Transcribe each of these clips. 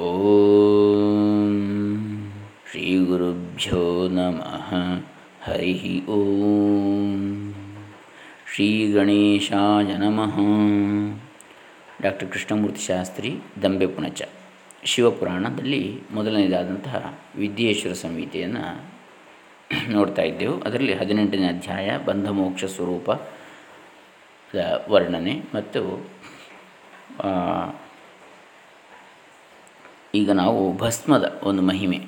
ಓಂ ಶ್ರೀ ಗುರುಭ್ಯೋ ನಮಃ. ಹರಿ ಓಂ ಶ್ರೀ ಗಣೇಶಾಯ ನಮಃ. ಡಾಕ್ಟರ್ ಕೃಷ್ಣಮೂರ್ತಿ ಶಾಸ್ತ್ರಿ, ದಂಬೆ ಪುಣಚ. ಶಿವಪುರಾಣದಲ್ಲಿ ಮೊದಲನೇದಾದಂತಹ ವಿದ್ಯೇಶ್ವರ ಸಂಹಿತೆಯನ್ನು ನೋಡ್ತಾ ಇದ್ದೆವು. ಅದರಲ್ಲಿ ಹದಿನೆಂಟನೇ ಅಧ್ಯಾಯ ಬಂಧಮೋಕ್ಷ ಸ್ವರೂಪ ವರ್ಣನೆ ಮತ್ತು ಈಗ ನಾವು ಭಸ್ಮದ ಒಂದು ಮಹಿಮೆ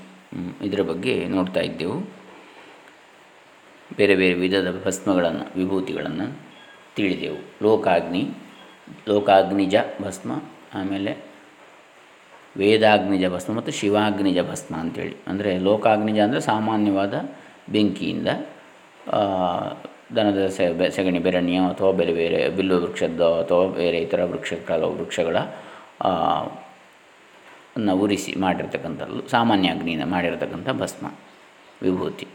ಇದರ ಬಗ್ಗೆ ನೋಡ್ತಾ ಇದ್ದೆವು. ಬೇರೆ ಬೇರೆ ವಿಧದ ಭಸ್ಮಗಳನ್ನು, ವಿಭೂತಿಗಳನ್ನು ತಿಳಿದೆವು. ಲೋಕಾಗ್ನಿ, ಲೋಕಾಗ್ನಿಜ ಭಸ್ಮ, ಆಮೇಲೆ ವೇದಾಗ್ನಿಜ ಭಸ್ಮ ಮತ್ತು ಶಿವಾಗ್ನಿಜ ಭಸ್ಮ ಅಂತೇಳಿ. ಅಂದರೆ ಲೋಕಾಗ್ನಿಜ ಅಂದರೆ ಸಾಮಾನ್ಯವಾದ ಬೆಂಕಿಯಿಂದ ದನದ ಸೆ ಸೆಗಣಿ ಬೆರಣಿಯ ಅಥವಾ ಬೇರೆ ಬೇರೆ ಬಿಲ್ಲು ವೃಕ್ಷದ್ದು ಅಥವಾ ಬೇರೆ ಇತರ ವೃಕ್ಷ ವೃಕ್ಷಗಳ ಅನ್ನ ಉರಿಸಿ ಮಾಡಿರ್ತಕ್ಕಂಥದ್ದು, ಸಾಮಾನ್ಯ ಅಗ್ನಿಯಿಂದ ಮಾಡಿರತಕ್ಕಂಥ ಭಸ್ಮ, ವಿಭೂತಿ,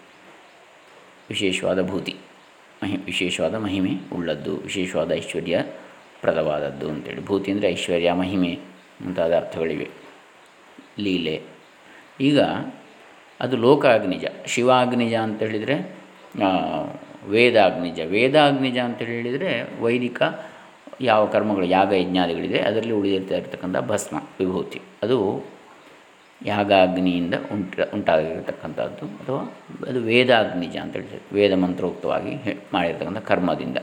ವಿಶೇಷವಾದ ಭೂತಿ, ಮಹಿ, ವಿಶೇಷವಾದ ಮಹಿಮೆ ಉಳ್ಳದ್ದು, ವಿಶೇಷವಾದ ಐಶ್ವರ್ಯ ಪ್ರದವಾದದ್ದು ಅಂತೇಳಿ. ಭೂತಿ ಅಂದರೆ ಐಶ್ವರ್ಯ, ಮಹಿಮೆ ಮುಂತಾದ ಅರ್ಥಗಳಿವೆ. ಲೀಲೆ. ಈಗ ಅದು ಲೋಕಾಗ್ನಿಜ. ಶಿವಾಗ್ನಿಜ ಅಂತ ಹೇಳಿದರೆ ವೇದಾಗ್ನಿಜ. ವೇದಾಗ್ನಿಜ ಅಂತ ಹೇಳಿದರೆ ವೈದಿಕ ಯಾವ ಕರ್ಮಗಳು, ಯಾಗ ಯಜ್ಞಾದಿಗಳಿದೆ, ಅದರಲ್ಲಿ ಉಳಿದಿರ್ತಾ ಇರತಕ್ಕಂಥ ಭಸ್ಮ, ವಿಭೂತಿ. ಅದು ಯಾಗಾಗ್ನಿಯಿಂದ ಉಂಟ, ಉಂಟಾಗಿರತಕ್ಕಂಥದ್ದು. ಅಥವಾ ಅದು ವೇದಾಗ್ನಿಜ ಅಂತ ಹೇಳ್ತಾರೆ ವೇದ ಮಂತ್ರೋಕ್ತವಾಗಿ ಮಾಡಿರ್ತಕ್ಕಂಥ ಕರ್ಮದಿಂದ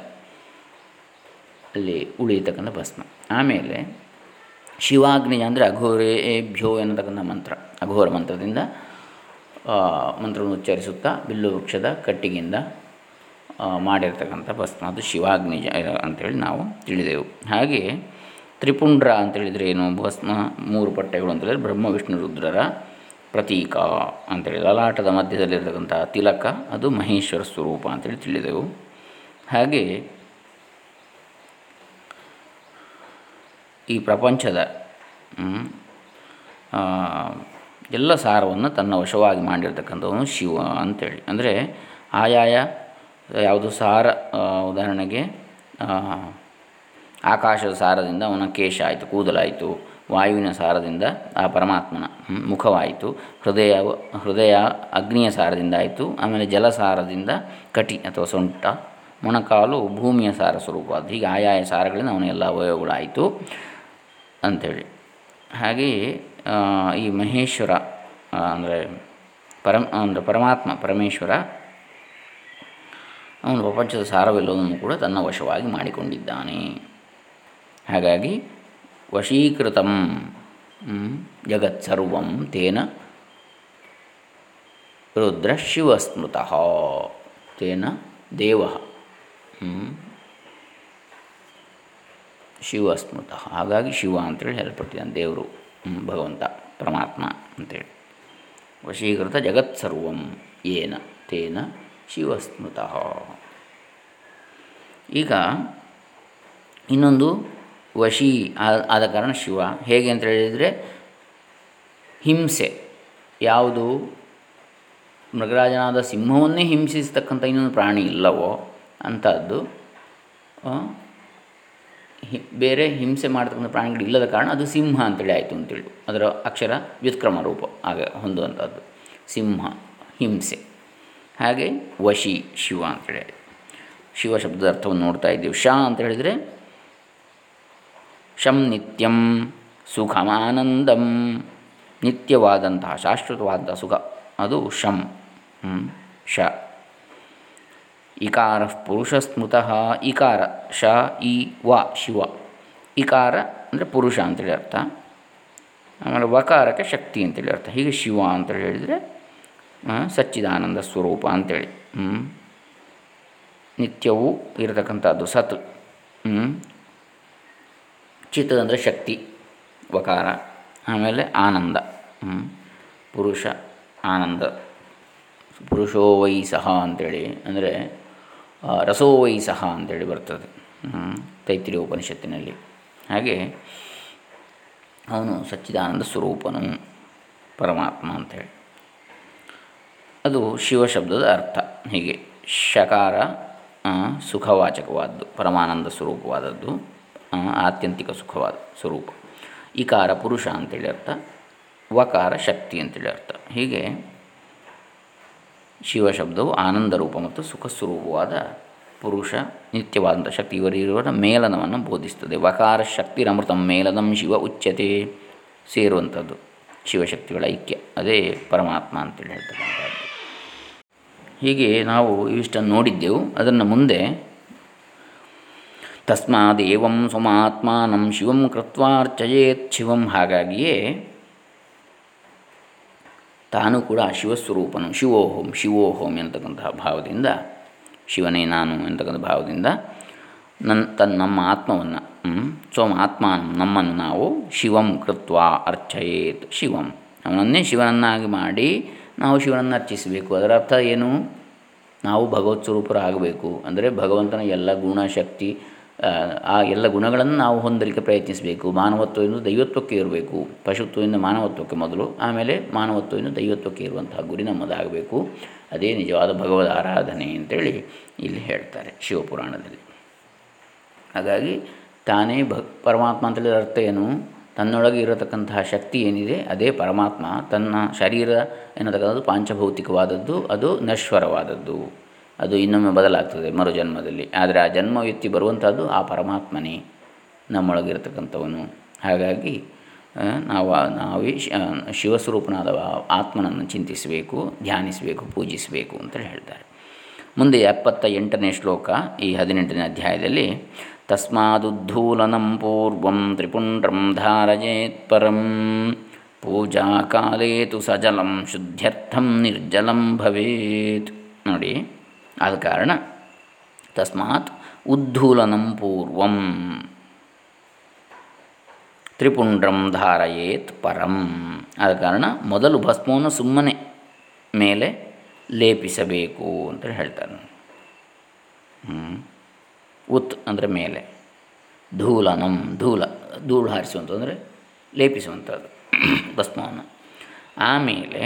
ಅಲ್ಲಿ ಉಳಿಯತಕ್ಕಂಥ ಭಸ್ಮ. ಆಮೇಲೆ ಶಿವಾಗ್ನಿಜ ಅಂದರೆ ಅಘೋರೇಭ್ಯೋ ಎನ್ನತಕ್ಕಂಥ ಮಂತ್ರ. ಅಘೋರ ಮಂತ್ರದಿಂದ ಮಂತ್ರವನ್ನು ಉಚ್ಚರಿಸುತ್ತಾ, ಬಿಲ್ಲು ವೃಕ್ಷದ ಕಟ್ಟಿಗೆಯಿಂದ ಮಾಡಿರ್ತಕ್ಕಂಥ ಭಸ್ಮ ಅದು ಶಿವಾಗ್ನಿಜ ಅಂಥೇಳಿ ನಾವು ತಿಳಿದೆವು. ಹಾಗೆ ತ್ರಿಪುಂಡ್ರ ಅಂತೇಳಿದರೆ ಏನು? ಭಸ್ಮ ಮೂರು ಪಟ್ಟೆಗಳು ಅಂತೇಳಿದರೆ ಬ್ರಹ್ಮ, ವಿಷ್ಣು, ರುದ್ರರ ಪ್ರತೀಕ ಅಂತೇಳಿ ಲಲಾಟದ ಮಧ್ಯದಲ್ಲಿರ್ತಕ್ಕಂಥ ತಿಲಕ, ಅದು ಮಹೇಶ್ವರ ಸ್ವರೂಪ ಅಂತೇಳಿ ತಿಳಿದೆವು. ಹಾಗೆ ಈ ಪ್ರಪಂಚದ ಎಲ್ಲ ಸಾರವನ್ನು ತನ್ನ ವಶವಾಗಿ ಮಾಡಿರ್ತಕ್ಕಂಥವನು ಶಿವ ಅಂತೇಳಿ. ಅಂದರೆ ಆಯಾಯ ಯಾವುದು ಸಾರ ಉದಾಹರಣೆಗೆ ಆಕಾಶದ ಸಾರದಿಂದ ಅವನ ಕೇಶ ಆಯಿತು, ಕೂದಲಾಯಿತು, ವಾಯುವಿನ ಸಾರದಿಂದ ಆ ಪರಮಾತ್ಮನ ಮುಖವಾಯಿತು, ಹೃದಯ ಹೃದಯ ಅಗ್ನಿಯ ಸಾರದಿಂದ ಆಯಿತು, ಆಮೇಲೆ ಜಲಸಾರದಿಂದ ಕಟಿ ಅಥವಾ ಸೊಂಟ, ಮೊಣಕಾಲು, ಭೂಮಿಯ ಸಾರ ಸ್ವರೂಪ ಅದು ಹೀಗೆ ಆಯಾಯ ಸಾರಗಳಿಂದ ಅವನ ಎಲ್ಲ ಅವಯವಗಳಾಯಿತು ಅಂಥೇಳಿ. ಹಾಗೆಯೇ ಈ ಮಹೇಶ್ವರ ಅಂದರೆ ಪರಮ, ಅಂದರೆ ಪರಮಾತ್ಮ, ಪರಮೇಶ್ವರ ಅವನು ಪ್ರಪಂಚದ ಸಾರವೆಲ್ಲವನ್ನು ಕೂಡ ತನ್ನ ವಶವಾಗಿ ಮಾಡಿಕೊಂಡಿದ್ದಾನೆ. ಹಾಗಾಗಿ ವಶೀಕೃತಂ ಜಗತ್ಸರ್ವಂ ತೇನ ರುದ್ರ ಶಿವಸ್ಮೃತ, ತೇನ ದೇವ ಶಿವಸ್ಮೃತ. ಹಾಗಾಗಿ ಶಿವ ಅಂತೇಳಿ ಹೇಳಲ್ಪಟ್ಟಿದ್ದಾನೆ ದೇವರು ಭಗವಂತ, ಪರಮಾತ್ಮ ಅಂತೇಳಿ. ವಶೀಕೃತ ಜಗತ್ಸರ್ವಂ ಏನ, ತೇನ ಶಿವಸ್ಮೃತಃ. ಈಗ ಇನ್ನೊಂದು ವಶಿ ಆದ ಕಾರಣ ಶಿವ. ಹೇಗೆ ಅಂತ ಹೇಳಿದರೆ ಹಿಂಸೆ. ಯಾವುದು? ಮೃಗರಾಜನಾದ ಸಿಂಹವನ್ನೇ ಹಿಂಸಿಸತಕ್ಕಂಥ ಇನ್ನೊಂದು ಪ್ರಾಣಿ ಇಲ್ಲವೋ ಅಂಥದ್ದು ಬೇರೆ ಹಿಂಸೆ ಮಾಡ್ತಕ್ಕಂಥ ಪ್ರಾಣಿಗಳು ಇಲ್ಲದ ಕಾರಣ ಅದು ಸಿಂಹ ಅಂತೇಳಿ ಆಯಿತು ಅಂತೇಳಿ. ಅದರ ಅಕ್ಷರ ವ್ಯುತ್ಕ್ರಮ ರೂಪ ಆಗ ಹೊಂದುವಂಥದ್ದು. ಸಿಂಹ, ಹಿಂಸೆ. ಹಾಗೆ ವಶಿ ಶಿವ ಅಂತೇಳಿ ಶಿವ ಶಬ್ದದ ಅರ್ಥವನ್ನು ನೋಡ್ತಾ ಇದ್ದೀವಿ. ಶ ಅಂತ ಹೇಳಿದರೆ ಶಂ ನಿತ್ಯಂ ಸುಖಮಾನಂದಂ. ನಿತ್ಯವಾದಂತಹ, ಶಾಶ್ವತವಾದಂತಹ ಸುಖ. ಅದು ಶಂ. ಶ. ಇಕಾರ ಪುರುಷ ಸ್ಮೃತಃ ಇಕಾರ. ಶ ಇ ವ, ಶಿವ. ಇಕಾರ ಅಂದರೆ ಪುರುಷ ಅಂತೇಳಿ ಅರ್ಥ. ಆಮೇಲೆ ವಕಾರಕ್ಕೆ ಶಕ್ತಿ ಅಂತೇಳಿ ಅರ್ಥ. ಹೀಗೆ ಶಿವ ಅಂತೇಳಿ ಹೇಳಿದರೆ ಸಚ್ಚಿದಾನಂದ ಸ್ವರೂಪ ಅಂತೇಳಿ. ನಿತ್ಯವೂ ಇರತಕ್ಕಂಥದ್ದು ಸತ್. ಚಿತ್ ಅಂದರೆ ಶಕ್ತಿ, ವಕಾರ, ಆಮೇಲೆ ಆನಂದ. ಪುರುಷ, ಆನಂದ. ಪುರುಷೋ ವೈ ಸಹ ಅಂತೇಳಿ ಅಂದರೆ ರಸೋ ವೈ ಸಹ ಅಂತೇಳಿ ಬರ್ತದೆ. ಹ್ಞೂ ತೈತ್ರಿಯ ಉಪನಿಷತ್ತಿನಲ್ಲಿ. ಹಾಗೆ ಅವನು ಸಚ್ಚಿದಾನಂದ ಸ್ವರೂಪನು, ಪರಮಾತ್ಮ ಅಂತೇಳಿ. ಅದು ಶಿವ ಶಬ್ದದ ಅರ್ಥ. ಹೀಗೆ ಶಕಾರ ಸುಖವಾಚಕವಾದದ್ದು ಸುಖವಾಚಕವಾದ್ದು, ಪರಮಾನಂದ ಸ್ವರೂಪವಾದದ್ದು ಆತ್ಯಂತಿಕ ಸುಖವಾದ ಸ್ವರೂಪ. ಇಕಾರ ಪುರುಷ ಅಂತೇಳಿ ಅರ್ಥ, ವಕಾರ ಶಕ್ತಿ ಅಂತೇಳಿ ಅರ್ಥ. ಹೀಗೆ ಶಿವಶಬ್ದವು ಆನಂದ ರೂಪ ಮತ್ತು ಸುಖ ಸ್ವರೂಪವಾದ ಪುರುಷ, ನಿತ್ಯವಾದಂಥ ಶಕ್ತಿ ಇವರಿರುವ ಮೇಲನವನ್ನು ಬೋಧಿಸ್ತದೆ. ವಕಾರ ಶಕ್ತಿರಮೃತ ಮೇಲನಂ ಶಿವ ಉಚ್ಯತೆ ಸೇರುವಂಥದ್ದು ಶಿವಶಕ್ತಿಗಳ ಐಕ್ಯ. ಅದೇ ಪರಮಾತ್ಮ ಅಂತೇಳಿ ಹೇಳ್ತಕ್ಕಂಥದ್ದು. ಹೀಗೆ ನಾವು ಇವಿಷ್ಟನ್ನು ನೋಡಿದ್ದೆವು. ಅದನ್ನು ಮುಂದೆ, ತಸ್ಮಾದೇವಂ ಸ್ವಮಾತ್ಮಾನಂ ಶಿವಂ ಕೃತ್ವಾರ್ಚಯೇತ್ ಶಿವಂ ಹಾಗಾಗಿಯೇ ತಾನು ಕೂಡ ಶಿವಸ್ವರೂಪನು. ಶಿವೋಹೋಂ ಶಿವೋಹೋಂ ಎಂತಕ್ಕಂತಹ ಭಾವದಿಂದ, ಶಿವನೇ ನಾನು ಎಂತಕ್ಕಂಥ ಭಾವದಿಂದ ನನ್ನ ತನ್ನ ನಮ್ಮ ಆತ್ಮವನ್ನು ಸ್ವಂ ಆತ್ಮ ನಮ್ಮನ್ನು ನಾವು ಶಿವಂ ಕೃತ್ವ ಅರ್ಚಯೇತ್ ಶಿವಂ. ಅವನನ್ನೇ ಶಿವನನ್ನಾಗಿ ಮಾಡಿ ನಾವು ಶಿವನನ್ನು ಅರ್ಚಿಸಬೇಕು. ಅದರ ಅರ್ಥ ಏನು? ನಾವು ಭಗವತ್ ಸ್ವರೂಪರಾಗಬೇಕು. ಅಂದರೆ ಭಗವಂತನ ಎಲ್ಲ ಗುಣ, ಶಕ್ತಿ, ಆ ಎಲ್ಲ ಗುಣಗಳನ್ನು ನಾವು ಹೊಂದಲಿಕ್ಕೆ ಪ್ರಯತ್ನಿಸಬೇಕು. ಮಾನವತ್ವದಿಂದ ದೈವತ್ವಕ್ಕೆ ಇರಬೇಕು ಪಶುತ್ವದಿಂದ ಮಾನವತ್ವಕ್ಕೆ ಮೊದಲು, ಆಮೇಲೆ ಮಾನವತ್ವದಿಂದ ದೈವತ್ವಕ್ಕೆ ಇರುವಂತಹ ಗುರಿ ನಮ್ಮದಾಗಬೇಕು. ಅದೇ ನಿಜವಾದ ಭಗವದ್ ಆರಾಧನೆ ಅಂತೇಳಿ ಇಲ್ಲಿ ಹೇಳ್ತಾರೆ ಶಿವಪುರಾಣದಲ್ಲಿ. ಹಾಗಾಗಿ ತಾನೇ ಭ, ಪರಮಾತ್ಮ ಅಂತೇಳಿದ ಅರ್ಥ ಏನು? ತನ್ನೊಳಗೆ ಇರತಕ್ಕಂತಹ ಶಕ್ತಿ ಏನಿದೆ, ಅದೇ ಪರಮಾತ್ಮ ತನ್ನ ಶರೀರ ಎನ್ನತಕ್ಕಂಥದ್ದು ಪಾಂಚಭೌತಿಕವಾದದ್ದು, ಅದು ನಶ್ವರವಾದದ್ದು. ಅದು ಇನ್ನೊಮ್ಮೆ ಬದಲಾಗ್ತದೆ ಮರುಜನ್ಮದಲ್ಲಿ. ಆದರೆ ಆ ಜನ್ಮ ವ್ಯಕ್ತಿ ಬರುವಂಥದ್ದು ಆ ಪರಮಾತ್ಮನೇ, ನಮ್ಮೊಳಗಿರತಕ್ಕಂಥವನು. ಹಾಗಾಗಿ ನಾವು, ನಾವೇ ಶಿವಸ್ವರೂಪನಾದ ಆತ್ಮನನ್ನು ಚಿಂತಿಸಬೇಕು, ಧ್ಯಾನಿಸಬೇಕು, ಪೂಜಿಸಬೇಕು ಅಂತೇಳಿ ಹೇಳ್ತಾರೆ. ಮುಂದೆ ಎಪ್ಪತ್ತ ಎಂಟನೇ ಶ್ಲೋಕ ಈ ಹದಿನೆಂಟನೇ ಅಧ್ಯಾಯದಲ್ಲಿ ತಸ್ಮಾದುದ್ಧೂಲನಂ ಪೂರ್ವಂ ತ್ರಿಪುಂಡ್ರಂ ಧಾರಯೇತ್ ಪರಂ ಪೂಜಾ ಕಾಲೇ ತು ಸಜಲಂ ಶುದ್ಧ್ಯರ್ಥಂ ನಿರ್ಜಲಂ ಭವೇತ್ ನೋಡಿ, ಆದ ಕಾರಣ ತಸ್ಮಾತ್ ಉದ್ಧೂಲನಂ ಪೂರ್ವಂ ತ್ರಿಪುಂಡ್ರಂ ಧಾರಯೇತ್ ಪರಂ। ಆದ ಕಾರಣ ಮೊದಲು ಭಸ್ಮವನ್ನು ಸುಮ್ಮನೆ ಮೇಲೆ ಲೇಪಿಸಬೇಕು ಅಂತ ಹೇಳ್ತಾರೆ। ಉತ್ ಅಂದರೆ ಮೇಲೆ. ಧೂಲನಂ, ಧೂಲ, ಧೂಳು ಹಾರಿಸುವಂಥದ್ದು ಅಂದರೆ ಲೇಪಿಸುವಂಥದ್ದು, ಭಸ್ಮವನ್ನು. ಆಮೇಲೆ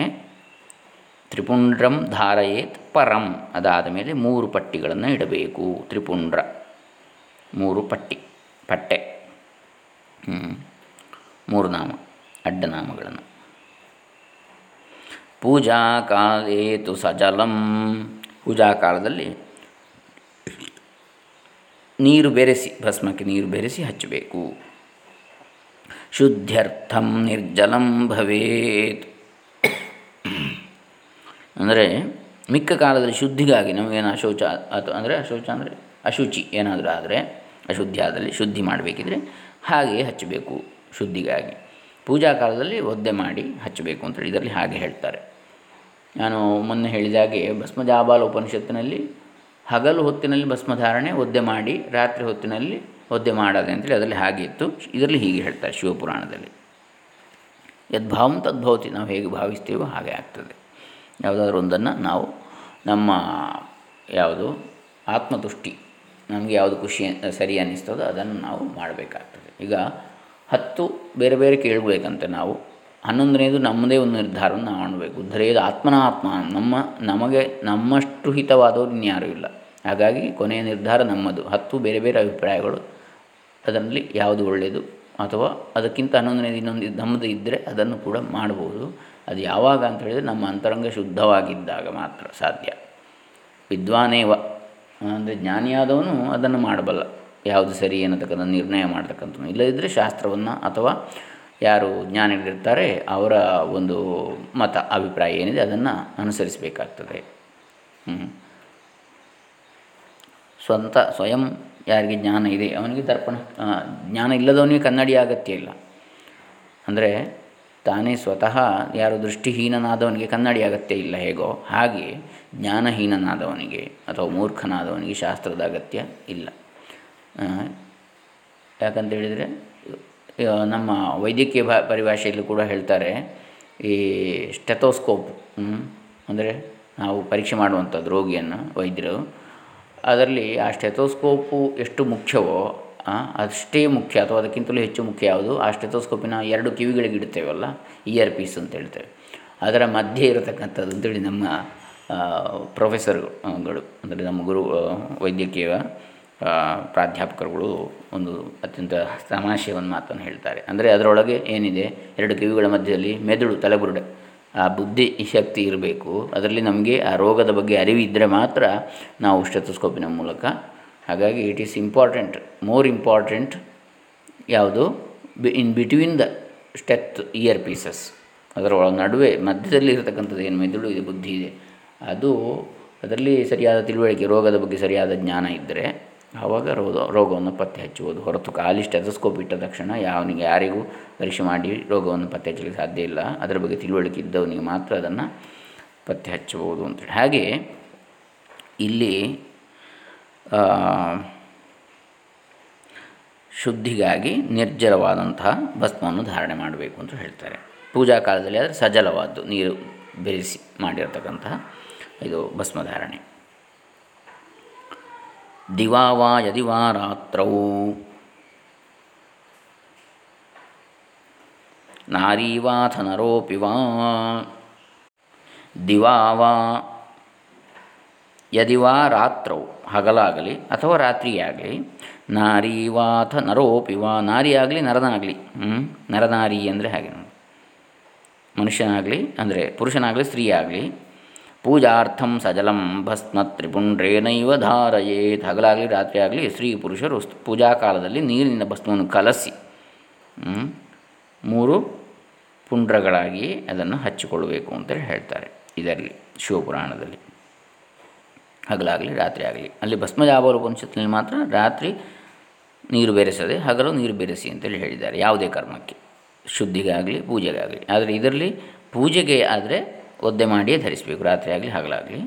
ತ್ರಿಪುಂಡ್ರಂ ಧಾರಯೇತ್ ಪರಂ ಅದಾದ ಮೇಲೆ ಮೂರು ಪಟ್ಟಿಗಳನ್ನು ಇಡಬೇಕು. ತ್ರಿಪುಂಡ್ರ, ಮೂರು ಪಟ್ಟಿ, ಪಟ್ಟೆ ಮೂರು ನಾಮ, ಅಡ್ಡನಾಮಗಳನ್ನು. ಪೂಜಾ ಕಾಲೇತು ಸಜಲಂ. ಪೂಜಾ ಕಾಲದಲ್ಲಿ ನೀರು ಬೆರೆಸಿ, ಭಸ್ಮಕ್ಕೆ ನೀರು ಬೆರೆಸಿ ಹಚ್ಚಬೇಕು. ಶುದ್ಧ್ಯರ್ಥಂ ನಿರ್ಜಲಂ ಭವೇತ್. ಅಂದರೆ ಮಿಕ್ಕ ಕಾಲದಲ್ಲಿ ಶುದ್ಧಿಗಾಗಿ ನಮಗೇನು ಅಶೌಚ ಅಥವಾ ಅಂದರೆ ಅಶೌಚ ಅಂದರೆ ಅಶುಚಿ ಏನಾದರೂ ಆದರೆ, ಅಶುದ್ಧಿ ಆದಲ್ಲಿ ಶುದ್ಧಿ ಮಾಡಬೇಕಿದ್ರೆ ಹಾಗೆ ಹಚ್ಚಬೇಕು ಶುದ್ಧಿಗಾಗಿ. ಪೂಜಾ ಕಾಲದಲ್ಲಿ ಒದ್ದೆ ಮಾಡಿ ಹಚ್ಚಬೇಕು ಅಂತೇಳಿ ಇದರಲ್ಲಿ ಹಾಗೆ ಹೇಳ್ತಾರೆ. ನಾನು ಮೊನ್ನೆ ಹೇಳಿದಾಗೆ ಭಸ್ಮಜಾಬಾಲ ಉಪನಿಷತ್ತಿನಲ್ಲಿ ಹಗಲು ಹೊತ್ತಿನಲ್ಲಿ ಭಸ್ಮಧಾರಣೆ, ಒದ್ದೆ ಮಾಡಿ, ರಾತ್ರಿ ಹೊತ್ತಿನಲ್ಲಿ ಒದ್ದೆ ಮಾಡದೆ ಅಂತೇಳಿ ಅದರಲ್ಲಿ ಹಾಗೆ ಇತ್ತು. ಇದರಲ್ಲಿ ಹೀಗೆ ಹೇಳ್ತಾರೆ ಶಿವಪುರಾಣದಲ್ಲಿ. ಯದ್ಭಾವಂ ತದ್ಭವತಿ ನಾವು ಹೇಗೆ ಭಾವಿಸ್ತೀವೋ ಹಾಗೆ ಆಗ್ತದೆ. ಯಾವುದಾದ್ರೂ ಒಂದನ್ನು ನಾವು ನಮ್ಮ ಯಾವುದು ಆತ್ಮತುಷ್ಟಿ ನಮಗೆ ಯಾವುದು ಖುಷಿ ಸರಿ ಅನ್ನಿಸ್ತದೋ ಅದನ್ನು ನಾವು ಮಾಡಬೇಕಾಗ್ತದೆ. ಈಗ ಹತ್ತು ಬೇರೆ ಬೇರೆ ಕೇಳಬೇಕಂತೆ ನಾವು ಹನ್ನೊಂದನೇದು ನಮ್ಮದೇ ಒಂದು ನಿರ್ಧಾರವನ್ನು ನಾವು ಮಾಡಬೇಕು ಧರೆಯದು ಆತ್ಮನ ಆತ್ಮ ನಮ್ಮ ನಮಗೆ ನಮ್ಮಷ್ಟು ಹಿತವಾದವರು ಇನ್ಯಾರೂ ಇಲ್ಲ. ಹಾಗಾಗಿ ಕೊನೆಯ ನಿರ್ಧಾರ ನಮ್ಮದು. ಹತ್ತು ಬೇರೆ ಬೇರೆ ಅಭಿಪ್ರಾಯಗಳು. ಅದರಲ್ಲಿ ಯಾವುದು ಒಳ್ಳೆಯದು ಅಥವಾ ಅದಕ್ಕಿಂತ ಹನ್ನೊಂದನೇದು ಇನ್ನೊಂದು ನಮ್ಮದು ಇದ್ದರೆ ಅದನ್ನು ಕೂಡ ಮಾಡ್ಬೋದು. ಅದು ಯಾವಾಗ ಅಂತ ಹೇಳಿದರೆ ನಮ್ಮ ಅಂತರಂಗ ಶುದ್ಧವಾಗಿದ್ದಾಗ ಮಾತ್ರ ಸಾಧ್ಯ. ವಿದ್ವಾನೇವ, ಅಂದರೆ ಜ್ಞಾನಿಯಾದವನು ಅದನ್ನು ಮಾಡಬಲ್ಲ. ಯಾವುದು ಸರಿ ಅನ್ನತಕ್ಕಂಥ ನಿರ್ಣಯ ಮಾಡ್ತಕ್ಕಂಥ ಇಲ್ಲದಿದ್ದರೆ ಶಾಸ್ತ್ರವನ್ನು ಅಥವಾ ಯಾರು ಜ್ಞಾನಿಗಳಿರ್ತಾರೆ, ಅವರ ಒಂದು ಮತ, ಅಭಿಪ್ರಾಯ ಏನಿದೆ ಅದನ್ನು ಅನುಸರಿಸಬೇಕಾಗ್ತದೆ. ಸ್ವಂತ, ಸ್ವಯಂ ಯಾರಿಗೆ ಜ್ಞಾನ ಇದೆ, ಅವನಿಗೆ ದರ್ಪಣ ಜ್ಞಾನ ಇಲ್ಲದವನಿಗೆ ಕನ್ನಡಿ ಅಗತ್ಯ ಇಲ್ಲ. ಅಂದರೆ ತಾನೇ ಸ್ವತಃ ಯಾರು ದೃಷ್ಟಿಹೀನನಾದವನಿಗೆ ಕನ್ನಡಿ ಅಗತ್ಯ ಇಲ್ಲ ಹೇಗೋ ಹಾಗೆ ಜ್ಞಾನಹೀನನಾದವನಿಗೆ ಅಥವಾ ಮೂರ್ಖನಾದವನಿಗೆ ಶಾಸ್ತ್ರದ ಅಗತ್ಯ ಇಲ್ಲ. ಯಾಕಂತ ಹೇಳಿದರೆ ನಮ್ಮ ವೈದ್ಯಕೀಯ ಭಾ, ಪರಿಭಾಷೆಯಲ್ಲೂ ಕೂಡ ಹೇಳ್ತಾರೆ, ಈ ಸ್ಟೆಥೋಸ್ಕೋಪ್ ಅಂದರೆ ನಾವು ಪರೀಕ್ಷೆ ಮಾಡುವಂಥದ್ದು ರೋಗಿಯನ್ನು, ವೈದ್ಯರು, ಅದರಲ್ಲಿ ಆ ಸ್ಟೆಥೋಸ್ಕೋಪು ಎಷ್ಟು ಮುಖ್ಯವೋ ಅಷ್ಟೇ ಮುಖ್ಯ, ಅಥವಾ ಅದಕ್ಕಿಂತಲೂ ಹೆಚ್ಚು ಮುಖ್ಯ ಯಾವುದು, ಆ ಸ್ಟೆಥೋಸ್ಕೋಪಿನ ಎರಡು ಕಿವಿಗಳಿಗೆ ಇಡ್ತೇವಲ್ಲ ಇಯರ್ ಪೀಸ್ ಅಂತ ಹೇಳ್ತೇವೆ. ಅದರ ಮಧ್ಯೆ ಇರತಕ್ಕಂಥದ್ದು ಅಂತೇಳಿ ನಮ್ಮ ಪ್ರೊಫೆಸರ್ಗಳು ಅಂದರೆ ನಮ್ಮ ಗುರು ವೈದ್ಯಕೀಯ ಪ್ರಾಧ್ಯಾಪಕರುಗಳು ಒಂದು ಅತ್ಯಂತ ತಮಾಷೆ ಒಂದು ಮಾತನ್ನು ಹೇಳ್ತಾರೆ. ಅಂದರೆ ಅದರೊಳಗೆ ಏನಿದೆ? ಎರಡು ಕಿವಿಗಳ ಮಧ್ಯದಲ್ಲಿ ಮೆದುಳು, ತಲೆಬುರುಡೆ. ಆ ಬುದ್ಧಿ ಶಕ್ತಿ ಇರಬೇಕು. ಅದರಲ್ಲಿ ನಮಗೆ ಆ ರೋಗದ ಬಗ್ಗೆ ಅರಿವಿದ್ದರೆ ಮಾತ್ರ ನಾವು ಸ್ಟೆಥೋಸ್ಕೋಪಿನ ಮೂಲಕ. ಹಾಗಾಗಿ it is important more important ಯಾವುದು? In between the steth ear pieces ಅದರ ನಡುವೆ ಮಧ್ಯದಲ್ಲಿ ಇರತಕ್ಕಂಥದ್ದು ಏನು? ಮೆದುಳು ಇದೆ, ಬುದ್ಧಿ ಇದೆ. ಅದು ಅದರಲ್ಲಿ ಸರಿಯಾದ ತಿಳುವಳಿಕೆ, ರೋಗದ ಬಗ್ಗೆ ಸರಿಯಾದ ಜ್ಞಾನ ಇದ್ದರೆ ಆವಾಗ ರೋಗ, ರೋಗವನ್ನು ಪತ್ತೆ ಹಚ್ಚುವುದು ಹೊರತು ಖಾಲಿ ಸ್ಟೆಥೋಸ್ಕೋಪ್ ಇಟ್ಟ ತಕ್ಷಣ ಯಾವನಿಗೆ, ಯಾರಿಗೂ ಪರೀಕ್ಷೆ ಮಾಡಿ ರೋಗವನ್ನು ಪತ್ತೆ ಹಚ್ಚಲಿಕ್ಕೆ ಸಾಧ್ಯ ಇಲ್ಲ. ಅದರ ಬಗ್ಗೆ ತಿಳುವಳಿಕೆ ಇದ್ದವನಿಗೆ ಮಾತ್ರ ಅದನ್ನು ಪತ್ತೆ ಹಚ್ಚಬಹುದು ಅಂತೇಳಿ. ಹಾಗೆ ಇಲ್ಲಿ ಶುದ್ಧಿಗಾಗಿ ನಿರ್ಜಲವಾದಂತಹ ಭಸ್ಮವನ್ನು ಧಾರಣೆ ಮಾಡಬೇಕು ಅಂತ ಹೇಳ್ತಾರೆ. ಪೂಜಾ ಕಾಲದಲ್ಲಿ ಆದರೆ ಸಜಲವಾದ್ದು ನೀರು ಬೆರೆಸಿ ಮಾಡಿರತಕ್ಕಂತಹ ಇದು ಭಸ್ಮಧಾರಣೆ. ದಿವಾ ವಾ ಯದಿ ವಾ ರಾತ್ರೌ ನಾರೀವಾಥ ನರೋಪಿ ವಾ ದಿವಾ ವಾ ಯದಿ ವಾ ರಾತ್ರೌ ಹಗಲಾಗಲಿ ಅಥವಾ ರಾತ್ರಿಯಾಗಲಿ. ನಾರೀವಾಥ ನರೋಪಿ ವಾ ನಾರಿಯಾಗಲಿ, ನರನಾಗಲಿ. ನರನಾರಿ ಅಂದರೆ ಹಾಗೆ ಮನುಷ್ಯನಾಗಲಿ ಅಂದರೆ ಪುರುಷನಾಗಲಿ, ಸ್ತ್ರೀಯಾಗಲಿ. ಪೂಜಾರ್ಥಂ ಸಜಲಂ ಭಸ್ಮ ತ್ರಿಪುಂಡ್ರೇನೈವ ಧಾರಯೇತ್. ಹಗಲಾಗಲಿ ರಾತ್ರಿ ಆಗಲಿ ಸ್ತ್ರೀ ಪುರುಷರು ಪೂಜಾ ಕಾಲದಲ್ಲಿ ನೀರಿನಿಂದ ಭಸ್ಮವನ್ನು ಕಲಸಿ ಮೂರು ಪುಂಡ್ರಗಳಾಗಿ ಅದನ್ನು ಹಚ್ಚಿಕೊಳ್ಳಬೇಕು ಅಂತೇಳಿ ಹೇಳ್ತಾರೆ ಇದರಲ್ಲಿ, ಶಿವಪುರಾಣದಲ್ಲಿ. ಹಗಲಾಗಲಿ ರಾತ್ರಿ ಆಗಲಿ. ಅಲ್ಲಿ ಭಸ್ಮಜಾಬರು ಉಪನಿಷತ್ತಿನಲ್ಲಿ ಮಾತ್ರ ರಾತ್ರಿ ನೀರು ಬೆರೆಸದೆ ಹಗಲು ನೀರು ಬೆರೆಸಿ ಅಂತೇಳಿ ಹೇಳಿದ್ದಾರೆ ಯಾವುದೇ ಕರ್ಮಕ್ಕೆ. ಶುದ್ಧಿಗಾಗಲಿ ಪೂಜೆಗಾಗಲಿ. ಆದರೆ ಇದರಲ್ಲಿ ಪೂಜೆಗೆ ಆದರೆ ಒದ್ದೆ ಮಾಡಿಯೇ ಧರಿಸಬೇಕು, ರಾತ್ರಿ ಆಗಲಿ, ಹಗಲಾಗಲಿ.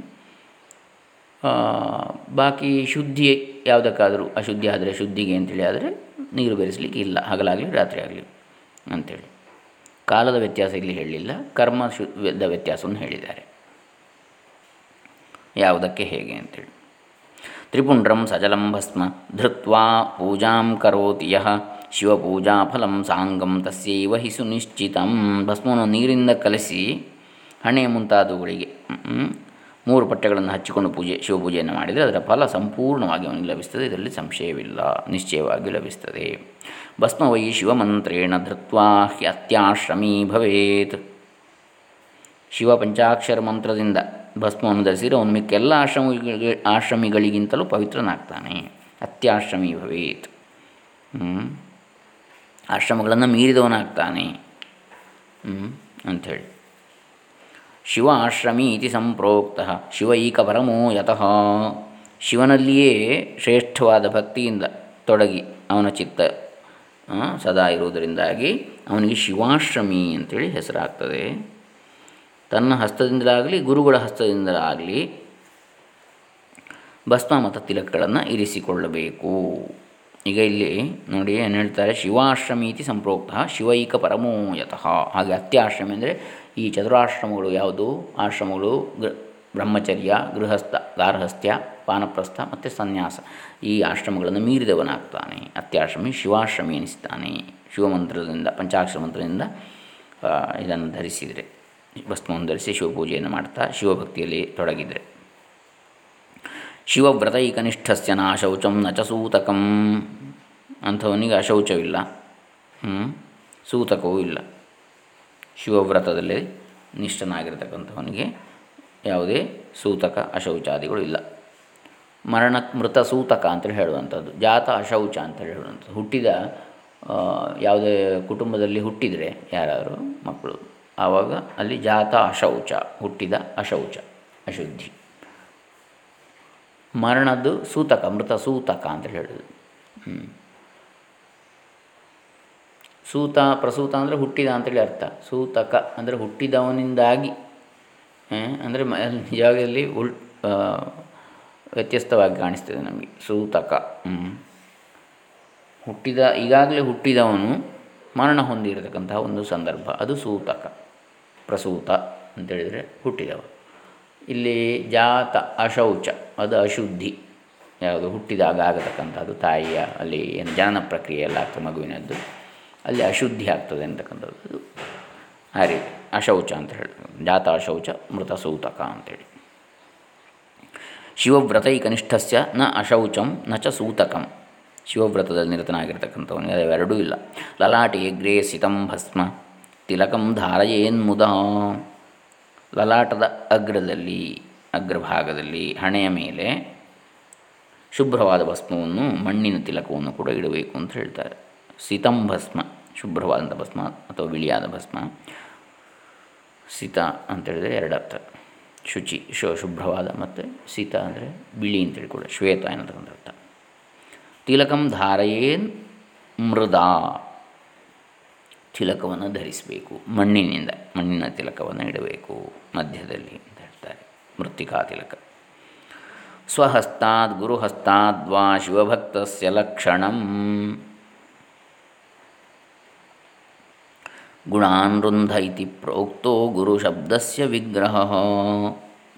ಬಾಕಿ ಶುದ್ಧಿ ಯಾವುದಕ್ಕಾದರೂ ಅಶುದ್ಧಿ ಆದರೆ ಶುದ್ಧಿಗೆ ಅಂತೇಳಿ ಆದರೆ ನೀರು ಬೆರೆಸಲಿಕ್ಕೆ ಇಲ್ಲ, ಹಗಲಾಗಲಿ, ರಾತ್ರಿ ಆಗಲಿ ಅಂಥೇಳಿ ಕಾಲದ ವ್ಯತ್ಯಾಸ ಇಲ್ಲಿ ಹೇಳಲಿಲ್ಲ, ಕರ್ಮ ಶುದ್ಧ ವ್ಯತ್ಯಾಸವನ್ನು ಹೇಳಿದ್ದಾರೆ. ಯಾವುದಕ್ಕೆ ಹೇಗೆ ಅಂತೇಳಿ. ತ್ರಿಪುಂಡ್ರಂ ಸಜಲಂ ಭಸ್ಮ, ಧೃತ್ವಾ ಪೂಜಾಂ ಕರೋತಿ ಯಹ ಶಿವಪೂಜಾಫಲಂ ಸಾಂಗಂ ತಸ್ಯೈವ ಹಿ ಸುನಿಶ್ಚಿತಂ. ಭಸ್ಮವನ್ನು ನೀರಿಂದ ಕಲಸಿ ಹಣೆ ಮುಂತಾದವುಗಳಿಗೆ ಮೂರು ಪಟ್ಟೆಗಳನ್ನು ಹಚ್ಚಿಕೊಂಡು ಪೂಜೆ, ಶಿವಪೂಜೆಯನ್ನು ಮಾಡಿದರೆ ಅದರ ಫಲ ಸಂಪೂರ್ಣವಾಗಿ ಅವನಿಗೆ ಲಭಿಸ್ತದೆ ಇದರಲ್ಲಿ ಸಂಶಯವಿಲ್ಲ, ನಿಶ್ಚಯವಾಗಿ ಲಭಿಸ್ತದೆ ಭಸ್ಮವೈ ಶಿವಮಂತ್ರೇಣ ಧೃತ್ವಾ ಅತ್ಯಾಶ್ರಮೀ ಭವೇತ್. ಶಿವ ಪಂಚಾಕ್ಷರ ಮಂತ್ರದಿಂದ ಭಸ್ಮವನ್ನು ಧರಿಸಿದರೆ ಅವನು ಮಿಕ್ಕೆಲ್ಲ ಆಶ್ರಮಿಗಳಿಗೆ, ಆಶ್ರಮಿಗಳಿಗಿಂತಲೂ ಪವಿತ್ರನಾಗ್ತಾನೆ. ಅತ್ಯಾಶ್ರಮಿ ಭವೇತ್. ಆಶ್ರಮಗಳನ್ನು ಮೀರಿದವನಾಗ್ತಾನೆ. ಅಂಥೇಳಿ. ಶಿವ ಆಶ್ರಮಿ ಇತಿ ಸಂಪ್ರೋಕ್ತ ಶಿವೈಕ ಪರಮೋ ಯತಃ. ಶಿವನಲ್ಲಿಯೇ ಶ್ರೇಷ್ಠವಾದ ಭಕ್ತಿಯಿಂದ ತೊಡಗಿ ಅವನ ಚಿತ್ತ ಸದಾ ಇರುವುದರಿಂದಾಗಿ ಅವನಿಗೆ ಶಿವಾಶ್ರಮಿ ಅಂತೇಳಿ ಹೆಸರಾಗ್ತದೆ. ತನ್ನ ಹಸ್ತದಿಂದಲಾಗಲಿ, ಗುರುಗಳ ಹಸ್ತದಿಂದಲಾಗಲಿ ಭಸ್ಮ ಮತ್ತು ತಿಲಕಗಳನ್ನು ಇರಿಸಿಕೊಳ್ಳಬೇಕು. ಈಗ ಇಲ್ಲಿ ನೋಡಿ ಏನು ಹೇಳ್ತಾರೆ, ಶಿವಾಶ್ರಮೀತಿ ಸಂಪ್ರೋಕ್ತ ಶಿವೈಕ ಪರಮೋ ಯತಃ. ಹಾಗೆ ಅತ್ಯಾಶ್ರಮಿ ಅಂದರೆ ಈ ಚತುರಾಶ್ರಮಗಳು ಯಾವುದು? ಆಶ್ರಮಗಳು ಬ್ರಹ್ಮಚರ್ಯ, ಗೃಹಸ್ಥ, ಗಾರ್ಹಸ್ಥ್ಯ, ಪಾನಪ್ರಸ್ಥ ಮತ್ತು ಸನ್ಯಾಸ. ಈ ಆಶ್ರಮಗಳನ್ನು ಮೀರಿದವನಾಗ್ತಾನೆ. ಅತ್ಯಾಶ್ರಮಿ ಶಿವಾಶ್ರಮಿ ಎನಿಸ್ತಾನೆ. ಶಿವಮಂತ್ರದಿಂದ ಪಂಚಾಕ್ಷರ ಮಂತ್ರದಿಂದ ಇದನ್ನು ಧರಿಸಿದರೆ, ವಸ್ತುವನ್ನು ಧರಿಸಿ ಶಿವಪೂಜೆಯನ್ನು ಮಾಡ್ತಾ ಶಿವಭಕ್ತಿಯಲ್ಲಿ ತೊಡಗಿದರೆ. ಶಿವವ್ರತೈಕನಿಷ್ಠಸ್ಯ ನ ಶೌಚಂ ನ ಚ ಸೂತಕಂ. ಅಂಥವನಿಗೆ ಅಶೌಚವಿಲ್ಲ. ಸೂತಕವೂ ಇಲ್ಲ. ಶಿವವ್ರತದಲ್ಲಿ ನಿಷ್ಠನಾಗಿರ್ತಕ್ಕಂಥವನಿಗೆ ಯಾವುದೇ ಸೂತಕ ಅಶೌಚಾದಿಗಳು ಇಲ್ಲ. ಮರಣ ಮೃತ ಸೂತಕ ಅಂತೇಳಿ ಹೇಳುವಂಥದ್ದು, ಜಾತ ಅಶೌಚ ಅಂತೇಳಿ ಹೇಳುವಂಥದ್ದು. ಹುಟ್ಟಿದ ಯಾವುದೇ ಕುಟುಂಬದಲ್ಲಿ ಹುಟ್ಟಿದರೆ ಯಾರಾದರೂ ಮಕ್ಕಳು, ಆವಾಗ ಅಲ್ಲಿ ಜಾತ ಅಶೌಚ, ಹುಟ್ಟಿದ ಅಶೌಚ, ಅಶುದ್ಧಿ. ಮರಣದ್ದು ಸೂತಕ, ಮೃತ ಸೂತಕ ಅಂತೇಳಿ ಹೇಳೋದು. ಸೂತ, ಪ್ರಸೂತ ಅಂದರೆ ಹುಟ್ಟಿದ ಅಂತೇಳಿ ಅರ್ಥ. ಸೂತಕ ಅಂದರೆ ಹುಟ್ಟಿದವನಿಂದಾಗಿ ಅಂದರೆ ಜಾಗದಲ್ಲಿ ಉಲ್ ವ್ಯತ್ಯಸ್ತವಾಗಿ ಕಾಣಿಸ್ತದೆ ನಮಗೆ. ಸೂತಕ ಹುಟ್ಟಿದ, ಈಗಾಗಲೇ ಹುಟ್ಟಿದವನು ಮರಣ ಹೊಂದಿರತಕ್ಕಂತಹ ಒಂದು ಸಂದರ್ಭ. ಅದು ಸೂತಕ, ಪ್ರಸೂತ ಅಂತೇಳಿದರೆ ಹುಟ್ಟಿದವ. ಇಲ್ಲಿ ಜಾತ ಅಶೌಚ, ಅದು ಅಶುದ್ಧಿ. ಯಾವುದು ಹುಟ್ಟಿದಾಗ ಆಗತಕ್ಕಂಥದ್ದು ತಾಯಿಯ ಅಲ್ಲಿ ಏನು ಜನನ ಪ್ರಕ್ರಿಯೆ ಎಲ್ಲ ಆಗ್ತದೆ ಮಗುವಿನದ್ದು. ಅಲ್ಲಿ ಅಶುದ್ಧಿ ಆಗ್ತದೆ ಅಂತಕ್ಕಂಥದ್ದು. ಆ ರೀತಿ. ಅಶೌಚ ಅಂತ ಹೇಳಿ. ಜಾತ ಅಶೌಚ ಮೃತ ಸೂತಕ ಅಂತೇಳಿ ಶಿವವ್ರತೈಕನಿಷ್ಠಸ್ಯ ನ ಅಶೌಚಂ ನ ಚ ಸೂತಕಂ. ಶಿವವ್ರತದಲ್ಲಿ ನಿರತನಾಗಿರ್ತಕ್ಕಂಥವನು ಅವೆರಡೂ ಇಲ್ಲ. ಲಲಾಟೆ ಗ್ರೇ ಸಿತಂ ಭಸ್ಮ. ತಿಲಕಂ ಧಾರಯೇನ್ಮುದ ಲಲಾಟದ ಅಗ್ರದಲ್ಲಿ, ಅಗ್ರಭಾಗದಲ್ಲಿ ಹಣೆಯ ಮೇಲೆ ಶುಭ್ರವಾದ ಭಸ್ಮವನ್ನು ಮಣ್ಣಿನ ತಿಲಕವನ್ನು ಕೂಡ ಇಡಬೇಕು ಅಂತ ಹೇಳ್ತಾರೆ. ಸಿತಂ ಭಸ್ಮ ಶುಭ್ರವಾದಂಥ ಭಸ್ಮ ಅಥವಾ ಬಿಳಿಯಾದ ಭಸ್ಮ. ಸಿತ ಅಂತೇಳಿದರೆ ಎರಡರ್ಥ ಶುಚಿ, ಶು, ಶುಭ್ರವಾದ ಮತ್ತು ಸೀತ ಅಂದರೆ ಬಿಳಿ ಅಂತೇಳಿ ಕೂಡ ಶ್ವೇತ ಎನ್ನತಕ್ಕಂಥ ಅರ್ಥ. ತಿಲಕಂ ಧಾರಯೇನ್ ಮೃದ. ತಿಲಕವನ್ನು ಧರಿಸಬೇಕು, ಮಣ್ಣಿನಿಂದ, ಮಣ್ಣಿನ ತಿಲಕವನ್ನು ಇಡಬೇಕು, ಮಧ್ಯದಲ್ಲಿ ಅಂತ ಹೇಳ್ತಾರೆ. ಮೃತ್ತಿಕಾ ತಿಲಕ. ಸ್ವಹಸ್ತಾದ್ ಗುರುಹಸ್ತಾದ್ವಾ ಶಿವಭಕ್ತಸ್ಯ ಲಕ್ಷಣಂ. ಗುಣಾನ್ರುಂಧ ಇತಿ ಪ್ರೋಕ್ತೋ ಗುರು ಶಬ್ದಸ್ಯ ವಿಗ್ರಹ.